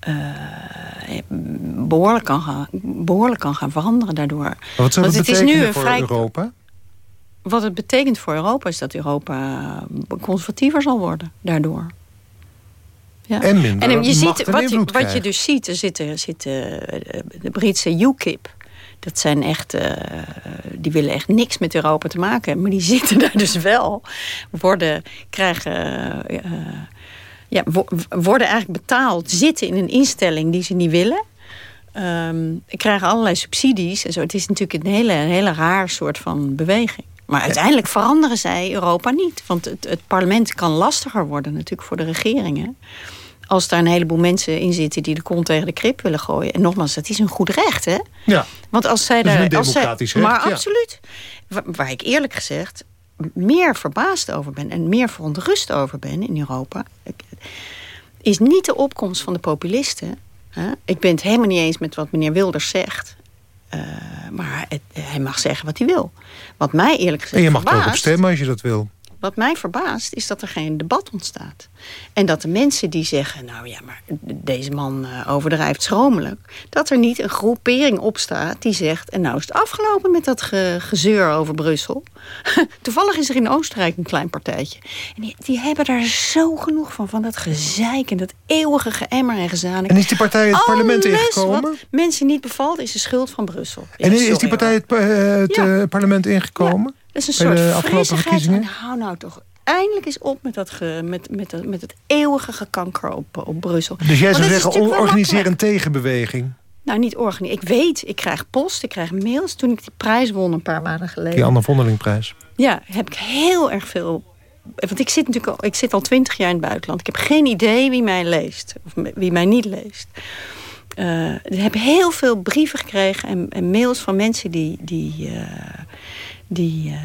eh, behoorlijk, kan gaan, behoorlijk kan gaan veranderen daardoor. Maar wat zou Want het is betekenen nu een voor vrij- Europa? Wat het betekent voor Europa is dat Europa conservatiever zal worden daardoor. Ja. En minder en je ziet, wat, je, wat je dus ziet, er zitten, zitten eh, de Britse UKIP. Dat zijn echt, eh, die willen echt niks met Europa te maken hebben. Maar die zitten daar dus wel. Worden, krijgen, eh, eh, ja, wo- worden eigenlijk betaald. Zitten in een instelling die ze niet willen. Ehm, krijgen allerlei subsidies en zo. Het is natuurlijk een hele, een hele raar soort van beweging. Maar uiteindelijk veranderen zij Europa niet. Want het, het parlement kan lastiger worden natuurlijk voor de regeringen. Als daar een heleboel mensen in zitten die de kont tegen de krip willen gooien. En nogmaals, dat is een goed recht, hè? Ja. Want als zij daar. als zij, recht, maar ja. absoluut. Waar, waar ik eerlijk gezegd meer verbaasd over ben en meer verontrust over ben in Europa. is niet de opkomst van de populisten. Hè? Ik ben het helemaal niet eens met wat meneer Wilders zegt. Eh, maar het- hij mag zeggen wat hij wil. Wat mij eerlijk gezegd En je mag er ook op stemmen als je dat wil. Wat mij verbaast is dat er geen debat ontstaat. En dat de mensen die zeggen, nou ja, maar deze man eh, overdrijft schromelijk. Dat er niet een groepering opstaat die zegt, en nou is het afgelopen met dat ge- gezeur over Brussel. Toevallig is er in Oostenrijk een klein partijtje. En die, die hebben daar zo genoeg van, van dat gezeik en dat eeuwige geëmmer en gezanik. En is die partij het parlement ingekomen? wat mensen niet bevalt, is de schuld van Brussel. Ja, en is die partij het, eh, het Ja. eh, parlement ingekomen? Dat is een soort frissigheid. van, hou nou toch eindelijk eens op met, dat ge, met, met, dat- met het eeuwige gekanker op, op Brussel. Dus jij zou zeggen, organiseer een tegenbeweging. Nou, niet organiseren. Ik weet, ik krijg post, ik krijg mails. Toen ik die prijs won een paar maanden geleden... Die Anne Vondelingprijs. Ja, heb ik heel erg veel... Want ik zit natuurlijk al, ik zit al twintig jaar in het buitenland. Ik heb geen idee wie mij leest. Of wie mij niet leest. Eh, ik heb heel veel brieven gekregen en, en mails van mensen die... die, eh, die eh,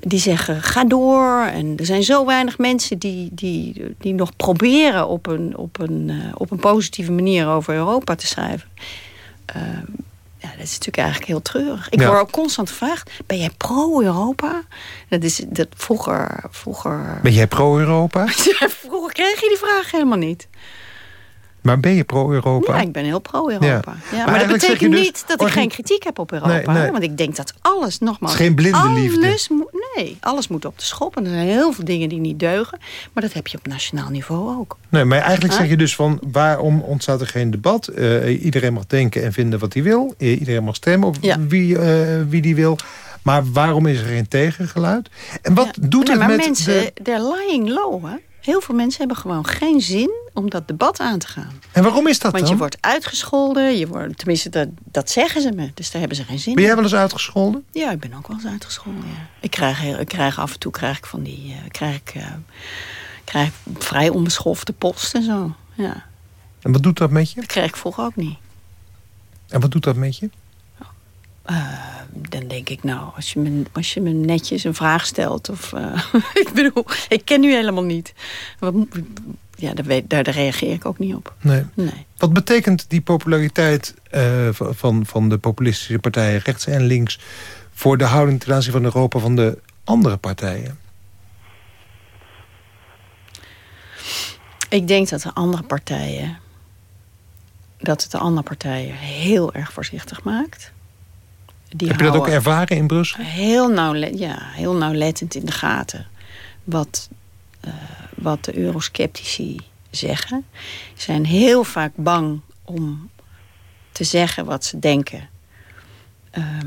die zeggen, ga door. En er zijn zo weinig mensen die, die, die nog proberen... op een, op, een, eh, op een positieve manier over Europa te schrijven. Eh, ja, dat is natuurlijk eigenlijk heel treurig. Ik Ja. word ook constant gevraagd, ben jij pro-Europa? Dat is dat vroeger... vroeger... Ben jij pro-Europa? vroeger kreeg je die vraag helemaal niet. Maar ben je pro-Europa? Ja, ik ben heel pro-Europa. Ja. Ja. Maar maar, dat betekent dus, niet dat ik geen kritiek heb op Europa. Nee, nee. hè, Want ik denk dat alles, nogmaals... Geen blinde alles liefde. Moet, nee, alles moet op de schop. En er zijn heel veel dingen die niet deugen. Maar dat heb je op nationaal niveau ook. Nee, maar eigenlijk Huh? zeg je dus van... waarom ontstaat er geen debat? Eh, iedereen mag denken en vinden wat hij wil. Eh, iedereen mag stemmen op Ja. wie, eh, wie die wil. Maar waarom is er geen tegengeluid? En wat doet nee, het maar met mensen, de... they're lying low. Hè? Heel veel mensen hebben gewoon geen zin om dat debat aan te gaan. En waarom is dat Want dan? je wordt uitgescholden. Je wordt, tenminste, dat, dat zeggen ze me. Dus daar hebben ze geen zin Ben jij in. wel eens uitgescholden? Ja, ik ben ook wel eens uitgescholden. Ja. Ik, krijg heel, ik krijg af en toe krijg ik van die, eh, krijg ik, eh, krijg vrij onbeschofte post en zo. Ja. En wat doet dat met je? Dat kreeg ik vroeger ook niet. En wat doet dat met je? Eh, dan denk ik, nou, als je me, als je me netjes een vraag stelt. Of, eh, ik bedoel, ik ken u helemaal niet. Wat, ja, daar, weet, daar, daar reageer ik ook niet op. Nee. Nee. Wat betekent die populariteit eh, van- van, van de populistische partijen rechts en links... voor de houding ten aanzien van Europa van de andere partijen? Ik denk dat de andere partijen... dat het de andere partijen heel erg voorzichtig maakt. Die Heb je dat ook ervaren in Brussel? Heel, nauwle ja, heel nauwlettend in de gaten. Wat, eh, wat de eurosceptici zeggen. Ze zijn heel vaak bang om te zeggen wat ze denken. Ehm,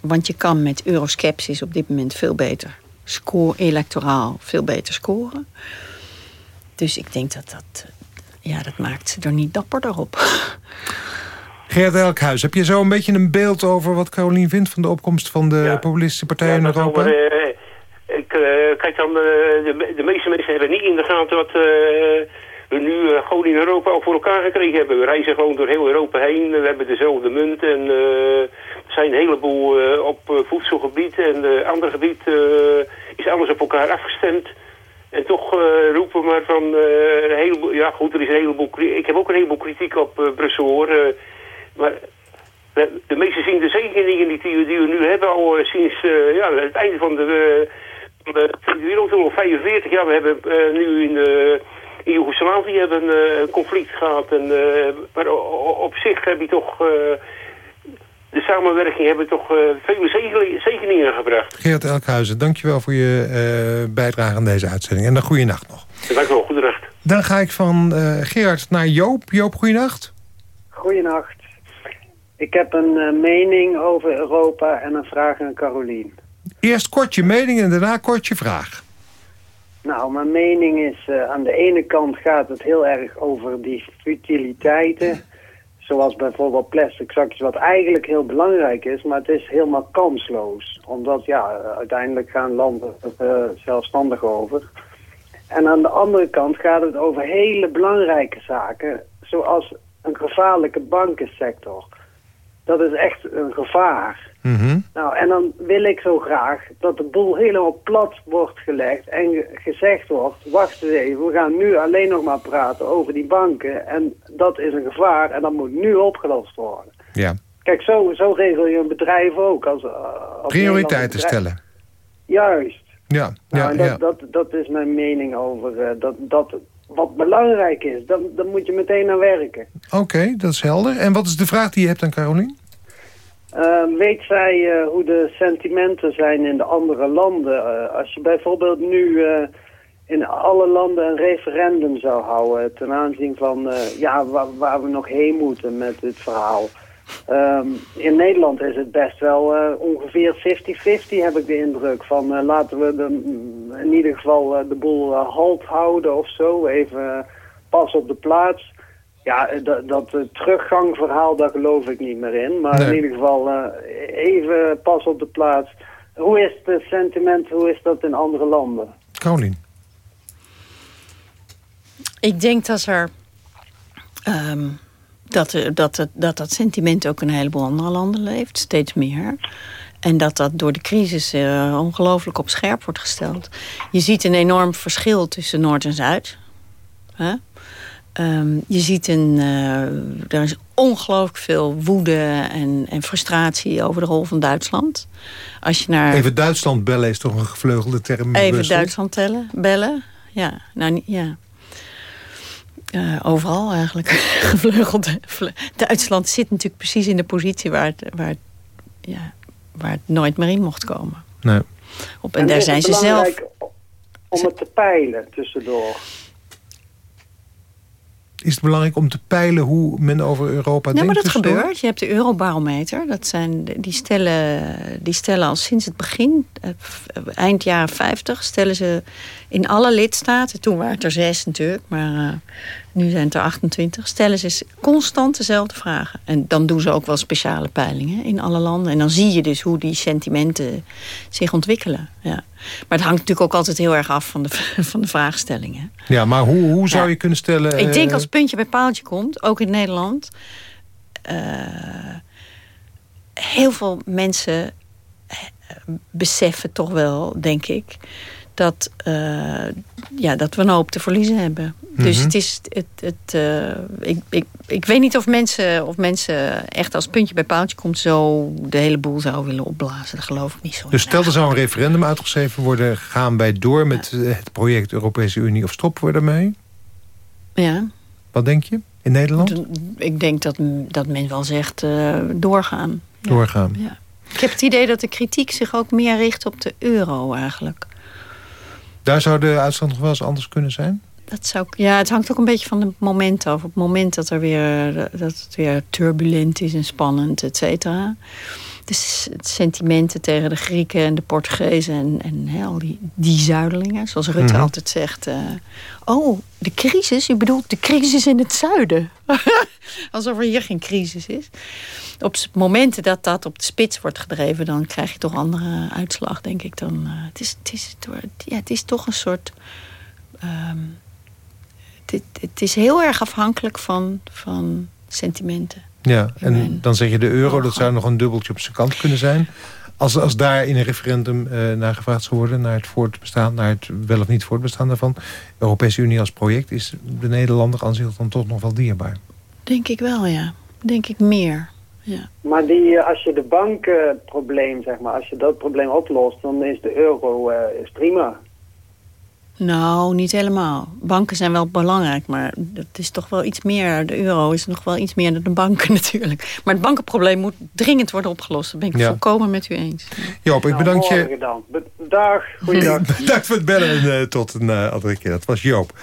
want je kan met euroskepsis op dit moment veel beter score, electoraal veel beter scoren. Dus ik denk dat dat, ja, dat maakt ze er niet dapperder op. Geert Elkhuis, heb je zo een beetje een beeld over wat Carolien vindt... van de opkomst van de populistische partijen in Europa? over, eh, ik, eh, kijk dan, eh, de, de meeste mensen hebben niet in de gaten wat eh, we nu eh, gewoon in Europa al voor elkaar gekregen hebben. We reizen gewoon door heel Europa heen. We hebben dezelfde munt en eh, er zijn een heleboel eh, op eh, voedselgebied en eh ander gebied eh, is alles op elkaar afgestemd. En toch eh, roepen we maar van eh, een heleboel, ja goed, er is een heleboel, ik heb ook een heleboel kritiek op eh, Brussel hoor. Eh, maar we- de meesten zien de zegeningen die, die, we- die we nu hebben al eh, sinds eh, ja, het einde van de, eh, van de Tweede Wereldoorlog 45 jaar. We hebben eh, nu in, eh, in Joegoslavië hebben eh, een conflict gehad. En, eh, maar op zich heb je toch... eh, de samenwerking hebben toch eh, vele zegen- zegeningen gebracht. Geert Elkhuizen, dankjewel voor je eh, bijdrage aan deze uitzending. En een goede nacht nog. Dank u wel, goedenacht. Dan ga ik van eh Gerard naar Joop. Joop, goeienacht. Goedenacht. Ik heb een eh, mening over Europa en een vraag aan Carolien. Eerst kort je mening en daarna kort je vraag. Nou, mijn mening is, eh, aan de ene kant gaat het heel erg over die futiliteiten. Zoals bijvoorbeeld plastic zakjes, wat eigenlijk heel belangrijk is, maar het is helemaal kansloos. Omdat, ja, uiteindelijk gaan landen eh, zelfstandig over. En aan de andere kant gaat het over hele belangrijke zaken, zoals een gevaarlijke bankensector. Dat is echt een gevaar. Nou, en dan wil ik zo graag dat de boel helemaal plat wordt gelegd en ge- gezegd wordt, wacht eens even, we gaan nu alleen nog maar praten over die banken en dat is een gevaar en dat moet nu opgelost worden. Ja. Kijk, zo, zo regel je een bedrijf ook. Als, eh, als Prioriteiten stellen. Juist. Ja, Nou, ja, dat, ja. dat, dat is mijn mening over eh, dat, dat wat belangrijk is. Dan, dan moet je meteen aan werken. Oké, dat is helder. En wat is de vraag die je hebt aan Carolien? Eh, weet zij eh, hoe de sentimenten zijn in de andere landen? Eh, als je bijvoorbeeld nu eh, in alle landen een referendum zou houden... ten aanzien van ja, waar, waar we nog heen moeten met dit verhaal. Ehm, in Nederland is het best wel eh, ongeveer 50-50, heb ik de indruk. Van eh, laten we de, mm, in ieder geval eh, de boel halt houden of zo. Even pas op de plaats. Ja, dat, dat teruggangverhaal, daar geloof ik niet meer in. Maar in ieder geval eh, even pas op de plaats. Hoe is het sentiment, hoe is dat in andere landen? Carolien. Ik denk dat er... ehm, dat, er- dat, dat dat sentiment ook in een heleboel andere landen leeft. Steeds meer. En dat dat door de crisis eh, ongelooflijk op scherp wordt gesteld. Je ziet een enorm verschil tussen Noord en Zuid. Ehm, je ziet een... eh, er is ongelooflijk veel woede en, en frustratie over de rol van Duitsland. Als je naar... Even Duitsland bellen is toch een gevleugelde term Even Brussel? Duitsland tellen, bellen. Ja, nou ja. Eh, overal eigenlijk. Gevleugeld. vle- Duitsland zit natuurlijk precies in de positie waar het, waar het, ja, waar het nooit meer in mocht komen. Nee. Op, en, daar zijn ze zelf. belangrijk Om het te peilen tussendoor. Is het belangrijk om te peilen hoe men over Europa Nee, maar denkt? dat tussendoor? gebeurt. Je hebt de Eurobarometer. Dat zijn, die, stellen, die stellen al sinds het begin, eh, f- eind jaren 50, stellen ze in alle lidstaten, toen waren het er zes natuurlijk, maar eh, nu zijn het er 28, stellen ze constant dezelfde vragen. En dan doen ze ook wel speciale peilingen in alle landen. En dan zie je dus hoe die sentimenten zich ontwikkelen. Ja. Maar het hangt natuurlijk ook altijd heel erg af van de, van de vraagstellingen. Ja, maar hoe, hoe zou Ja. je kunnen stellen... Ik denk eh, als het puntje bij paaltje komt, ook in Nederland... eh, heel veel mensen eh, beseffen toch wel, denk ik... dat, eh, ja, dat we een hoop te verliezen hebben. Dus Mhm. het is... Het, het, eh, ik, ik, ik weet niet of mensen, of mensen echt als puntje bij paaltje komt... zo de hele boel zouden willen opblazen. Dat geloof ik niet zo. Dus stel er zou een referendum uitgeschreven worden... gaan wij door met eh, het project Europese Unie of stoppen we ermee? Ja. Wat denk je in Nederland? Ik denk dat, dat men wel zegt doorgaan. Doorgaan. Ja. Ik heb het idee dat de kritiek zich ook meer richt op de euro eigenlijk. Daar zou de uitslag nog wel eens anders kunnen zijn? Dat zou, ja, het hangt ook een beetje van het moment af. Op het moment dat, er weer, dat het weer turbulent is en spannend, et cetera. Het sentimenten tegen de Grieken en de Portugezen en, en al die, die zuidelingen. Zoals Rutte Mhm. altijd zegt. eh, oh, de crisis? U bedoelt de crisis in het zuiden? Alsof er hier geen crisis is. Op momenten dat dat op de spits wordt gedreven... dan krijg je toch andere uitslag, denk ik. Dan, eh, het, is, het, is, ja, het is toch een soort... ehm, het, het is heel erg afhankelijk van, van sentimenten. Ja, en dan zeg je de euro, dat zou nog een dubbeltje op zijn kant kunnen zijn. Als, als daar in een referendum eh, naar gevraagd zou worden... naar het voortbestaan, naar het wel of niet voortbestaan daarvan... Europese Unie als project... is de Nederlander aan zich dan toch nog wel dierbaar. Denk ik wel, ja. Denk ik meer. Ja. Maar die, eh, als je de bankenprobleem, zeg maar, als je dat probleem oplost, dan is de euro eh, is prima. Nou, niet helemaal. Banken zijn wel belangrijk, maar het is toch wel iets meer. De euro is nog wel iets meer dan de banken natuurlijk. Maar het bankenprobleem moet dringend worden opgelost. Dat ben ik Ja. volkomen met u eens. Joop, ik Nou, bedank je... morgen dan. Be- dag, goeiedag. Bedankt voor het bellen en eh, tot een eh, andere keer. Dat was Joop.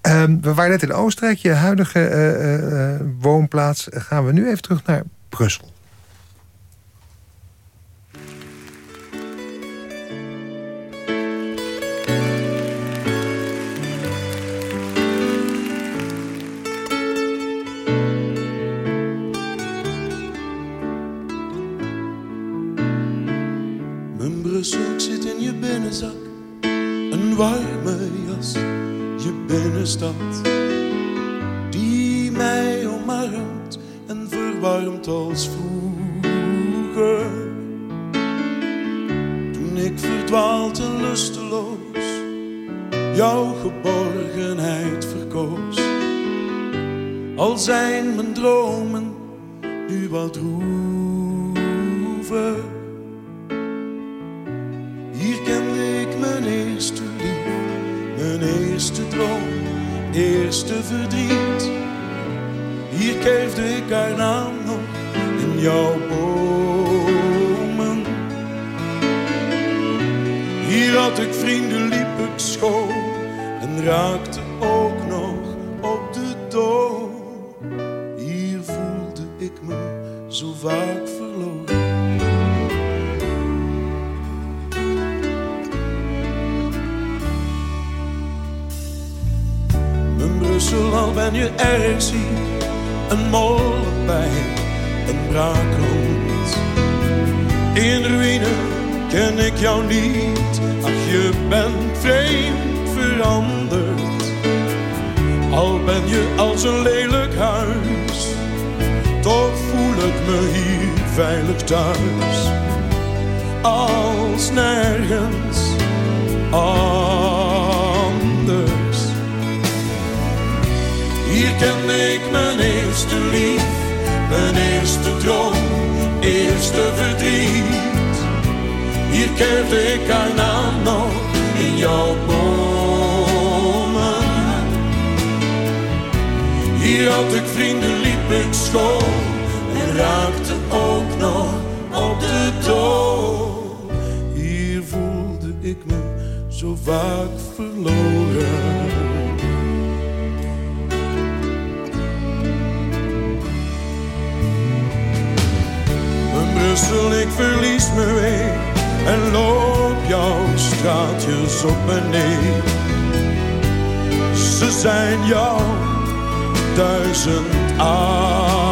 Ehm, we waren net in Oostenrijk, je huidige eh, eh, eh, woonplaats. Gaan we nu even terug naar Brussel. Warme jas, je binnenstad. Die mij omarmt en verwarmt als vroeger. Toen ik verdwaald en lusteloos jouw geborgenheid verkoos. Al zijn mijn dromen nu wat droevig. Eerste droom, eerste verdriet. Hier keefde ik haar naam nog in jouw bomen. Hier had ik vrienden, liep ik school en raakte ook nog op de dood. Hier voelde ik me zo vaak Al ben je erg ziek, een molenpijn, een braakland. In ruïne ken ik jou niet, ach je bent vreemd veranderd. Al ben je als een lelijk huis, toch voel ik me hier veilig thuis. Als nergens anders. Kende ik mijn eerste lief, mijn eerste droom, eerste verdriet. Hier kende ik haar naam nog in jouw bomen. Hier had ik vrienden, liep ik school en raakte ook nog op de dood. Hier voelde ik me zo vaak verloren. Brussel, ik verlies me weer en loop jouw straatjes op en neer. Ze zijn jouw duizend armen.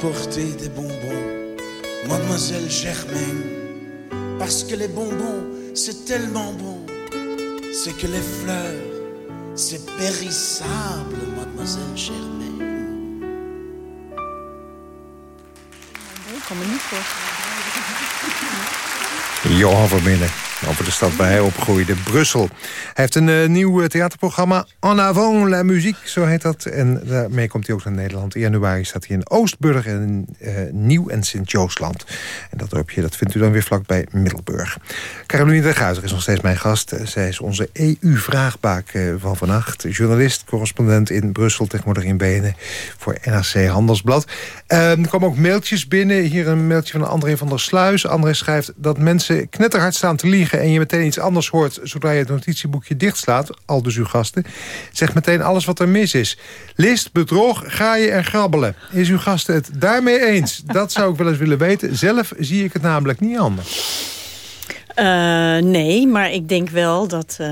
Ai apporté des bonbons, mademoiselle Germaine, parce que les bonbons, c'est tellement bon. C'est que les fleurs, c'est périssable, mademoiselle Germaine. Over de stad waar hij opgroeide, Brussel. Hij heeft een eh, nieuw eh, theaterprogramma, En avant la musique, zo heet dat. En daarmee komt hij ook naar Nederland. In januari staat hij in Oostburg en eh, Nieuw- en Sint-Joosland. En dat dorpje dat vindt u dan weer vlakbij Middelburg. Caroline de Guizer is nog steeds mijn gast. Zij is onze EU-vraagbaak van vannacht. Journalist, correspondent in Brussel, tegenwoordig in Benen... voor NRC Handelsblad. Eh, er komen ook mailtjes binnen. Hier een mailtje van André van der Sluis. André schrijft dat mensen knetterhard staan te liegen... en je meteen iets anders hoort zodra je het notitieboekje dichtslaat. Al dus uw gasten. Zegt meteen alles wat er mis is. List, bedrog, gaaien en grabbelen. Is uw gast het daarmee eens? Dat zou ik wel eens willen weten. Zelf zie ik het namelijk niet anders. Eh, nee, maar ik denk wel dat... eh,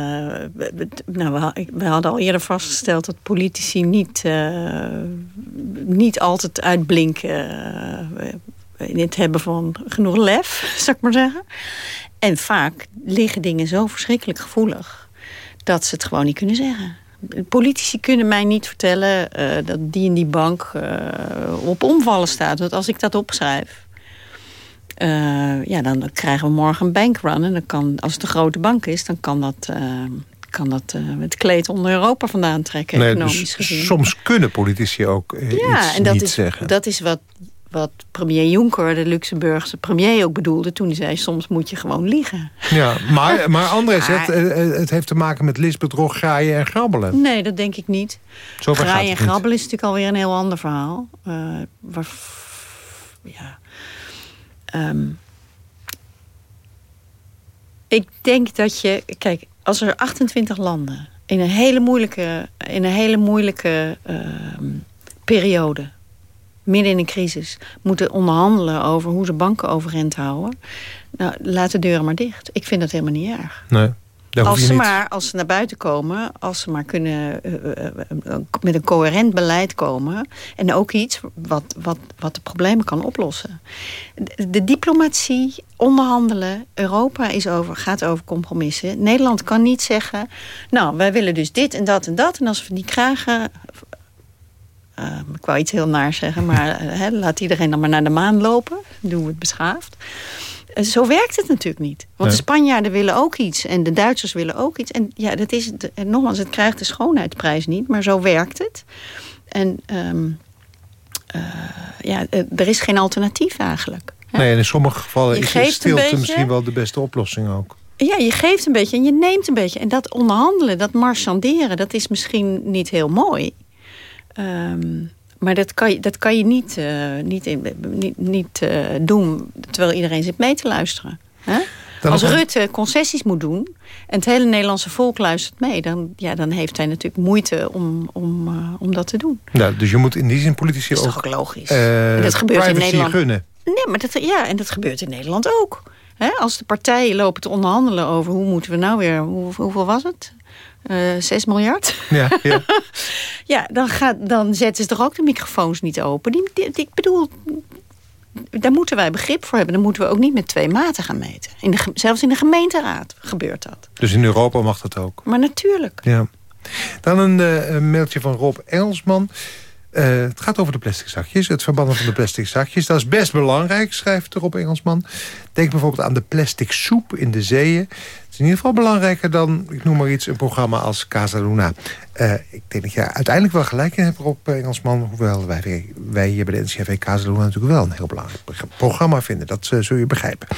we, nou, we, hadden al eerder vastgesteld dat politici niet, eh, niet altijd uitblinken... in het hebben van genoeg lef, zou ik maar zeggen. En vaak liggen dingen zo verschrikkelijk gevoelig... dat ze het gewoon niet kunnen zeggen. Politici kunnen mij niet vertellen eh, dat die en die bank eh, op omvallen staat. Want als ik dat opschrijf... Eh, ja, dan krijgen we morgen een bankrun. En dan kan, als het een grote bank is, dan kan dat, kan dat het kleed onder Europa vandaan trekken, Nee, economisch dus gezien. soms kunnen politici ook ja, iets en dat niet is, zeggen. dat is wat, wat premier Juncker, de Luxemburgse premier, ook bedoelde toen hij zei: soms moet je gewoon liegen. Ja, maar, maar André zegt, eh, eh, het heeft te maken met listbedrog, graaien en grabbelen. Nee, dat denk ik niet. Gaat Graaien en grabbelen is natuurlijk alweer een heel ander verhaal. Eh, waar, ja. Ehm, ik denk dat je... Kijk, als er 28 landen in een hele moeilijke, in een hele moeilijke ehm, periode... midden in een crisis, moeten onderhandelen over hoe ze banken overeind houden. Nou, laat de deuren maar dicht. Ik vind dat helemaal niet erg. Nee, Als ze, niet... maar, als ze naar buiten komen, als ze maar kunnen eh, eh, eh, met een coherent beleid komen. En ook iets wat, wat, wat de problemen kan oplossen. De, de diplomatie, onderhandelen, Europa is over, gaat over compromissen. Nederland kan niet zeggen, nou wij willen dus dit en dat en dat. En als we niet krijgen, eh, ik wou iets heel naar zeggen, maar eh, laat iedereen dan maar naar de maan lopen. Doen we het beschaafd. Eh, Zo werkt het natuurlijk niet. Want de. Spanjaarden willen ook iets en de Duitsers willen ook iets. En ja, dat is het. En nogmaals, het krijgt de schoonheidsprijs niet, maar zo werkt het. En ehm, eh, ja, er is geen alternatief eigenlijk. Nee, en in sommige gevallen Je is geeft een stilte beetje- misschien wel de beste oplossing ook. Ja, je geeft een beetje en je neemt een beetje. En dat onderhandelen, dat marchanderen, dat is misschien niet heel mooi. Ehm, maar dat kan je, dat kan je niet, eh, niet, in- niet, niet eh, doen terwijl iedereen zit mee te luisteren. Als Rutte concessies moet doen en het hele Nederlandse volk luistert mee... dan, ja, dan heeft hij natuurlijk moeite om, om, eh, om dat te doen. Ja, dus je moet in die zin politici Dat is ook... toch ook logisch? En dat gebeurt in Nederland. gunnen. Nee, maar dat, ja, en dat gebeurt in Nederland ook. Als de partijen lopen te onderhandelen over hoe moeten we nou weer... Hoe, hoeveel was het? Eh 6 miljard? Ja, ja. Ja, dan, gaat, dan zetten ze toch ook de microfoons niet open. Die, die- die- ik bedoel, daar moeten wij begrip voor hebben. Dan moeten we ook niet met twee maten gaan meten. In de, zelfs in de gemeenteraad gebeurt dat. Dus in Europa mag dat ook. Maar natuurlijk. Ja. Dan een, eh, een mailtje van Rob Engelsman. Eh, het gaat over de plastic zakjes. Het verbannen van de plastic zakjes. Dat is best belangrijk, schrijft Rob Engelsman. Denk bijvoorbeeld aan de plastic soep in de zeeën. Het is in ieder geval belangrijker dan, ik noem maar iets, een programma als Casa Luna. Eh, ik denk dat je uiteindelijk wel gelijk in hebt, Rob Engelsman. Hoewel wij, wij hier bij de NCRV Casa Luna natuurlijk wel een heel belangrijk programma vinden. Dat eh, zul je begrijpen.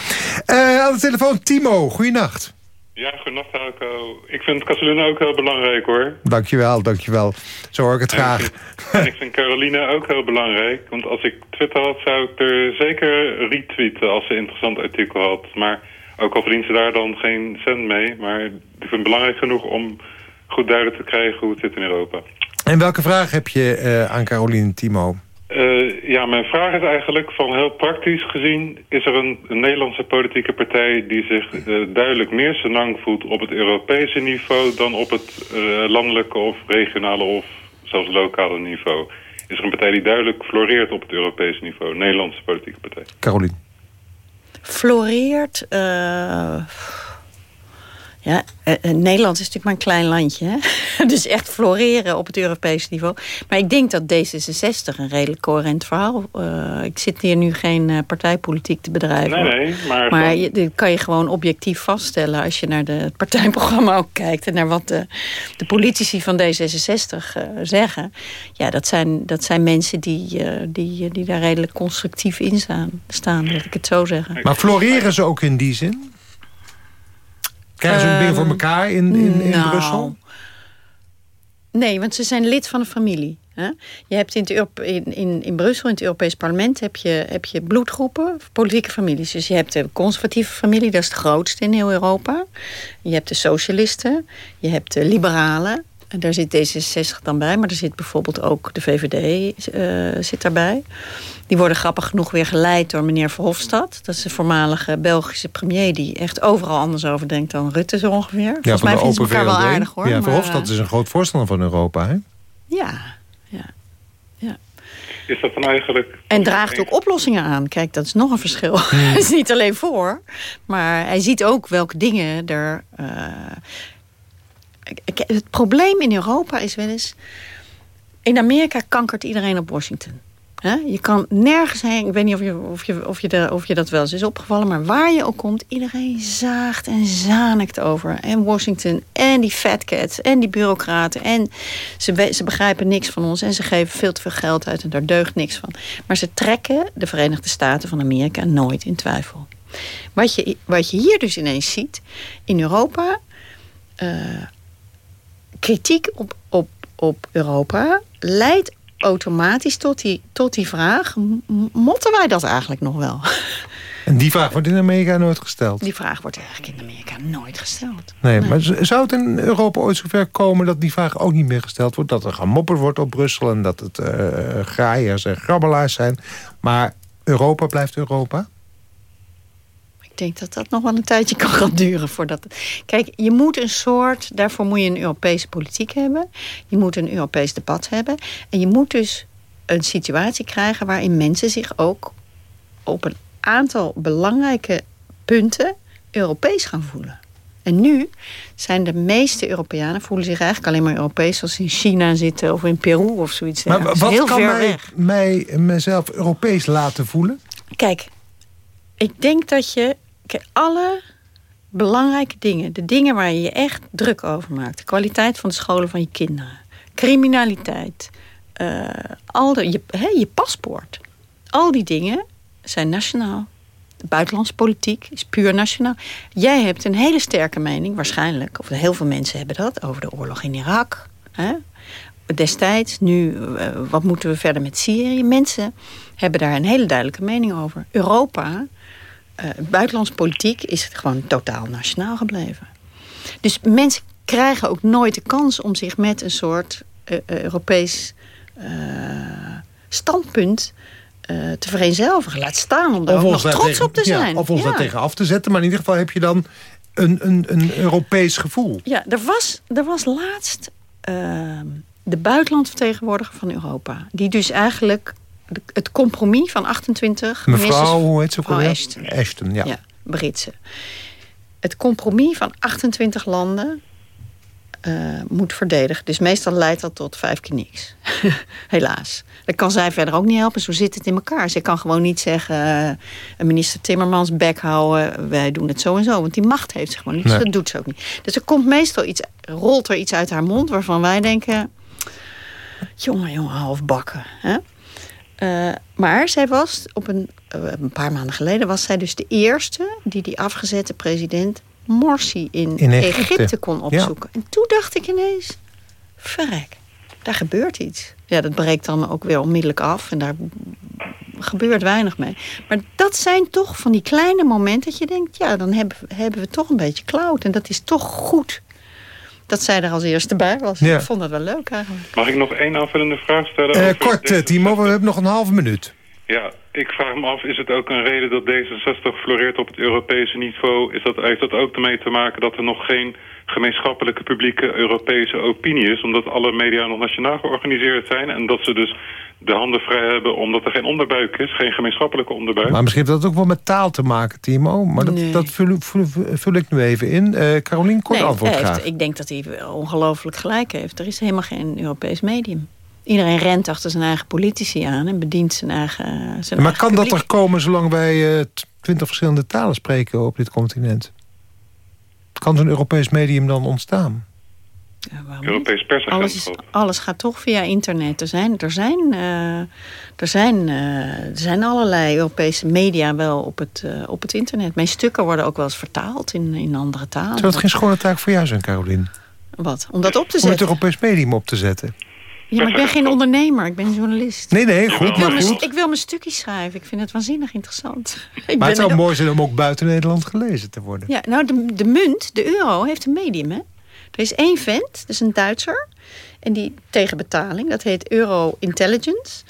Aan de telefoon Timo, goeienacht. Ja, goedenacht Helco. Ik vind Casaluna ook heel belangrijk hoor. Dankjewel, dankjewel. Zo hoor ik het graag. En ik vind Caroline ook heel belangrijk. Want als ik Twitter had, zou ik er zeker retweeten als ze een interessant artikel had. Maar ook al verdient ze daar dan geen cent mee. Maar ik vind het belangrijk genoeg om goed duidelijk te krijgen hoe het zit in Europa. En welke vraag heb je eh, aan Caroline Timo? Eh, ja, mijn vraag is eigenlijk van heel praktisch gezien... is er een, een Nederlandse politieke partij die zich eh, duidelijk meer senang voelt... op het Europese niveau dan op het eh, landelijke of regionale of zelfs lokale niveau? Is er een partij die duidelijk floreert op het Europese niveau? Een Nederlandse politieke partij. Caroline. Floreert. eh, ja, eh, eh, Nederland is natuurlijk maar een klein landje. Hè? dus echt floreren op het Europese niveau. Maar ik denk dat D66 een redelijk coherent verhaal... eh, ik zit hier nu geen eh, partijpolitiek te bedrijven. Nee, nee, maar... Maar je, dit kan je gewoon objectief vaststellen als je naar de, het partijprogramma ook kijkt en naar wat de, de politici van D66 eh, zeggen. Ja, dat zijn, dat zijn mensen die, eh, die, die daar redelijk constructief in staan, staan, laat ik het zo zeggen. Maar floreren ze ook in die zin? Krijgen ze ook dingen voor Ehm, elkaar in, in, in nou, Brussel? Nee, want ze zijn lid van een familie. Hè? Je hebt in, het in, in, in Brussel, in het Europees Parlement, heb je, heb je bloedgroepen, politieke families. Dus je hebt de conservatieve familie, dat is de grootste in heel Europa. Je hebt de socialisten, je hebt de liberalen. En daar zit D66 dan bij, maar er zit bijvoorbeeld ook de VVD eh, zit daarbij. Die worden grappig genoeg weer geleid door meneer Verhofstadt. Dat is de voormalige Belgische premier die echt overal anders over denkt dan Rutte zo ongeveer. Ja, Volgens mij vinden ze elkaar wel aardig hoor. Ja, maar, Verhofstadt is een groot voorstander van Europa. Hè? Ja, ja, ja. Is dat dan eigenlijk... En draagt ook oplossingen aan. Kijk, dat is nog een verschil. Hij is niet alleen voor, maar hij ziet ook welke dingen er. eh, Het probleem in Europa is wel eens. In Amerika kankert iedereen op Washington. Je kan nergens heen. Ik weet niet of je, of, je, of, je of je dat wel eens is opgevallen. Maar waar je ook komt, iedereen zaagt en zanikt over. En Washington en die fat cats en die bureaucraten. En ze, ze begrijpen niks van ons. En ze geven veel te veel geld uit en daar deugt niks van. Maar ze trekken de Verenigde Staten van Amerika nooit in twijfel. Wat je, wat je hier dus ineens ziet in Europa. eh, kritiek op, op, op Europa leidt automatisch tot die, tot die vraag: motten wij dat eigenlijk nog wel? En die vraag wordt in Amerika nooit gesteld. Die vraag wordt eigenlijk in Amerika nooit gesteld. Nee, maar zou het in Europa ooit zover komen dat die vraag ook niet meer gesteld wordt? Dat er gemopperd wordt op Brussel en dat het eh graaiers en grabbelaars zijn. Maar Europa blijft Europa? Ik denk dat dat nog wel een tijdje kan gaan duren. Voordat... Kijk, je moet een soort... Daarvoor moet je een Europese politiek hebben. Je moet een Europees debat hebben. En je moet dus een situatie krijgen... waarin mensen zich ook op een aantal belangrijke punten... Europees gaan voelen. En nu zijn de meeste Europeanen... voelen zich eigenlijk alleen maar Europees... als ze in China zitten of in Peru of zoiets. Maar wat Heel kan ver mij, weg. mij mezelf Europees laten voelen? Kijk, ik denk dat je alle belangrijke dingen, de dingen waar je je echt druk over maakt, de kwaliteit van de scholen van je kinderen, criminaliteit, eh, al je, je paspoort, al die dingen zijn nationaal. De buitenlandse politiek is puur nationaal. Jij hebt een hele sterke mening, waarschijnlijk, of heel veel mensen hebben dat, over de oorlog in Irak. Destijds, nu, eh, wat moeten we verder met Syrië? Mensen hebben daar een hele duidelijke mening over. Europa, buitenlandse politiek, is gewoon totaal nationaal gebleven. Dus mensen krijgen ook nooit de kans om zich met een soort eh, eh, Europees eh, standpunt eh, te vereenzelvigen. Laat staan om daar ook nog trots tegen- op te ja, zijn. of ons Ja. daar tegen af te zetten. Maar in ieder geval heb je dan een, een, een Europees gevoel. Ja, er was, er was laatst ehm, de buitenlandvertegenwoordiger van Europa. Die dus eigenlijk het compromis van 28... Mevrouw, hoe heet ze ook alweer? Ashton. Ashton, ja. Ja, Britse. Het compromis van 28 landen eh, moet verdedigen. Dus meestal leidt dat tot vijf keer niks. Helaas. Dat kan zij verder ook niet helpen. Zo zit het in elkaar. Ze kan gewoon niet zeggen... eh, minister Timmermans bek houden. Wij doen het zo en zo. Want die macht heeft ze gewoon niet. Dus dat doet ze ook niet. Dus er komt meestal iets... rolt er iets uit haar mond waarvan wij denken... jongen, jongen, halfbakken. Hè? Eh, maar zij was op een, eh, een paar maanden geleden was zij dus de eerste die die afgezette president Morsi in, In Egypte. Egypte. kon opzoeken. En toen dacht ik ineens, verrek, daar gebeurt iets. Ja, dat breekt dan ook weer onmiddellijk af en daar gebeurt weinig mee. Maar dat zijn toch van die kleine momenten dat je denkt, ja, dan hebben, hebben we toch een beetje cloud. En dat is toch goed dat zij er als eerste bij was. Ja. Ik vond dat wel leuk eigenlijk. Mag ik nog één aanvullende vraag stellen? Eh, kort, deze- Timo, we hebben nog een halve minuut. Ja, ik vraag me af, is het ook een reden dat D66 floreert op het Europese niveau? Is dat, heeft dat ook ermee te maken dat er nog geen gemeenschappelijke publieke Europese opinie is? Omdat alle media nog nationaal georganiseerd zijn en dat ze dus de handen vrij hebben omdat er geen onderbuik is, geen gemeenschappelijke onderbuik? Maar misschien heeft dat ook wel met taal te maken, Timo. Maar dat, Nee. dat vul, vul, vul ik nu even in. Eh Carolien, kort Nee, antwoord hij heeft- graag. ik denk dat hij ongelooflijk gelijk heeft. Er is helemaal geen Europees medium. Iedereen rent achter zijn eigen politici aan en bedient zijn eigen. Zijn maar eigen kan dat er komen zolang wij eh, twintig verschillende talen spreken op dit continent? Kan zo'n Europees medium dan ontstaan? Europees persagentschap. Alles, alles gaat toch via internet. Er zijn, er zijn, eh, er zijn, eh, er zijn allerlei Europese media wel op het, eh, op het internet. Mijn stukken worden ook wel eens vertaald in, in andere talen. Zou dat geen schone taak voor jou zijn, Carolien? Wat? Om dat op te Om het zetten? Europees medium op te zetten? Ja, maar ik ben geen ondernemer. Ik ben journalist. Nee, nee, goed, Ik wil, maar goed. ik wil mijn stukjes schrijven. Ik vind het waanzinnig interessant. Ik Maar het zou mooi zijn om ook buiten Nederland gelezen te worden. Ja, nou, de, de munt, de euro, heeft een medium, hè? Er is één vent, dat is een Duitser. En die tegen betaling, dat heet Euro Intelligence.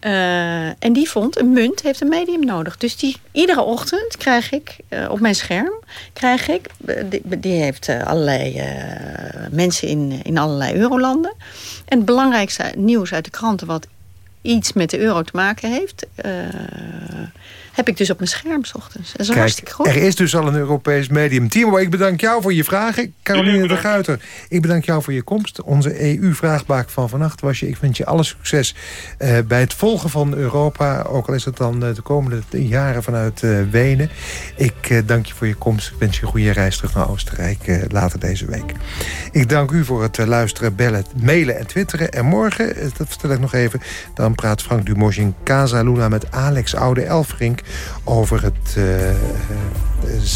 Eh, en die vond, een munt heeft een medium nodig. Dus die, iedere ochtend krijg ik eh, op mijn scherm... Krijg ik, eh, die, heeft allerlei mensen in, in allerlei eurolanden. En het belangrijkste nieuws uit de kranten... wat iets met de euro te maken heeft... heb ik dus op mijn scherm 's ochtends. Dat is hartstikke goed. er is dus al een Europees medium. Timo, ik bedank jou voor je vragen. Caroline de Guiter, ik bedank jou voor je komst. Onze EU-vraagbaak van vannacht was je. Ik wens je alle succes eh, bij het volgen van Europa. Ook al is het dan eh, de komende jaren vanuit eh, Wenen. Ik eh, dank je voor je komst. Ik wens je een goede reis terug naar Oostenrijk eh, later deze week. Ik dank u voor het luisteren, bellen, mailen en twitteren. En morgen, dat vertel ik nog even... dan praat Frank Dumos in Casa Luna met Alex Oude Elfrink over, het,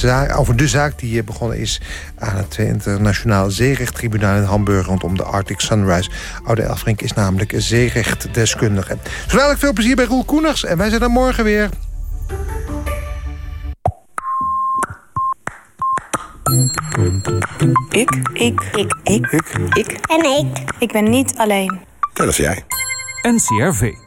eh, over de zaak die hier begonnen is... aan het Internationaal Zeerechttribunaal in Hamburg... rondom de Arctic Sunrise. Oude Elfrink is namelijk zeerechtdeskundige. Zodanig veel plezier bij Roel Koeners en wij zijn dan morgen weer. Ik. Ik. Ik. Ik. Ik. Ik. En ik. Ik ben niet alleen. Dat is jij. NCRV.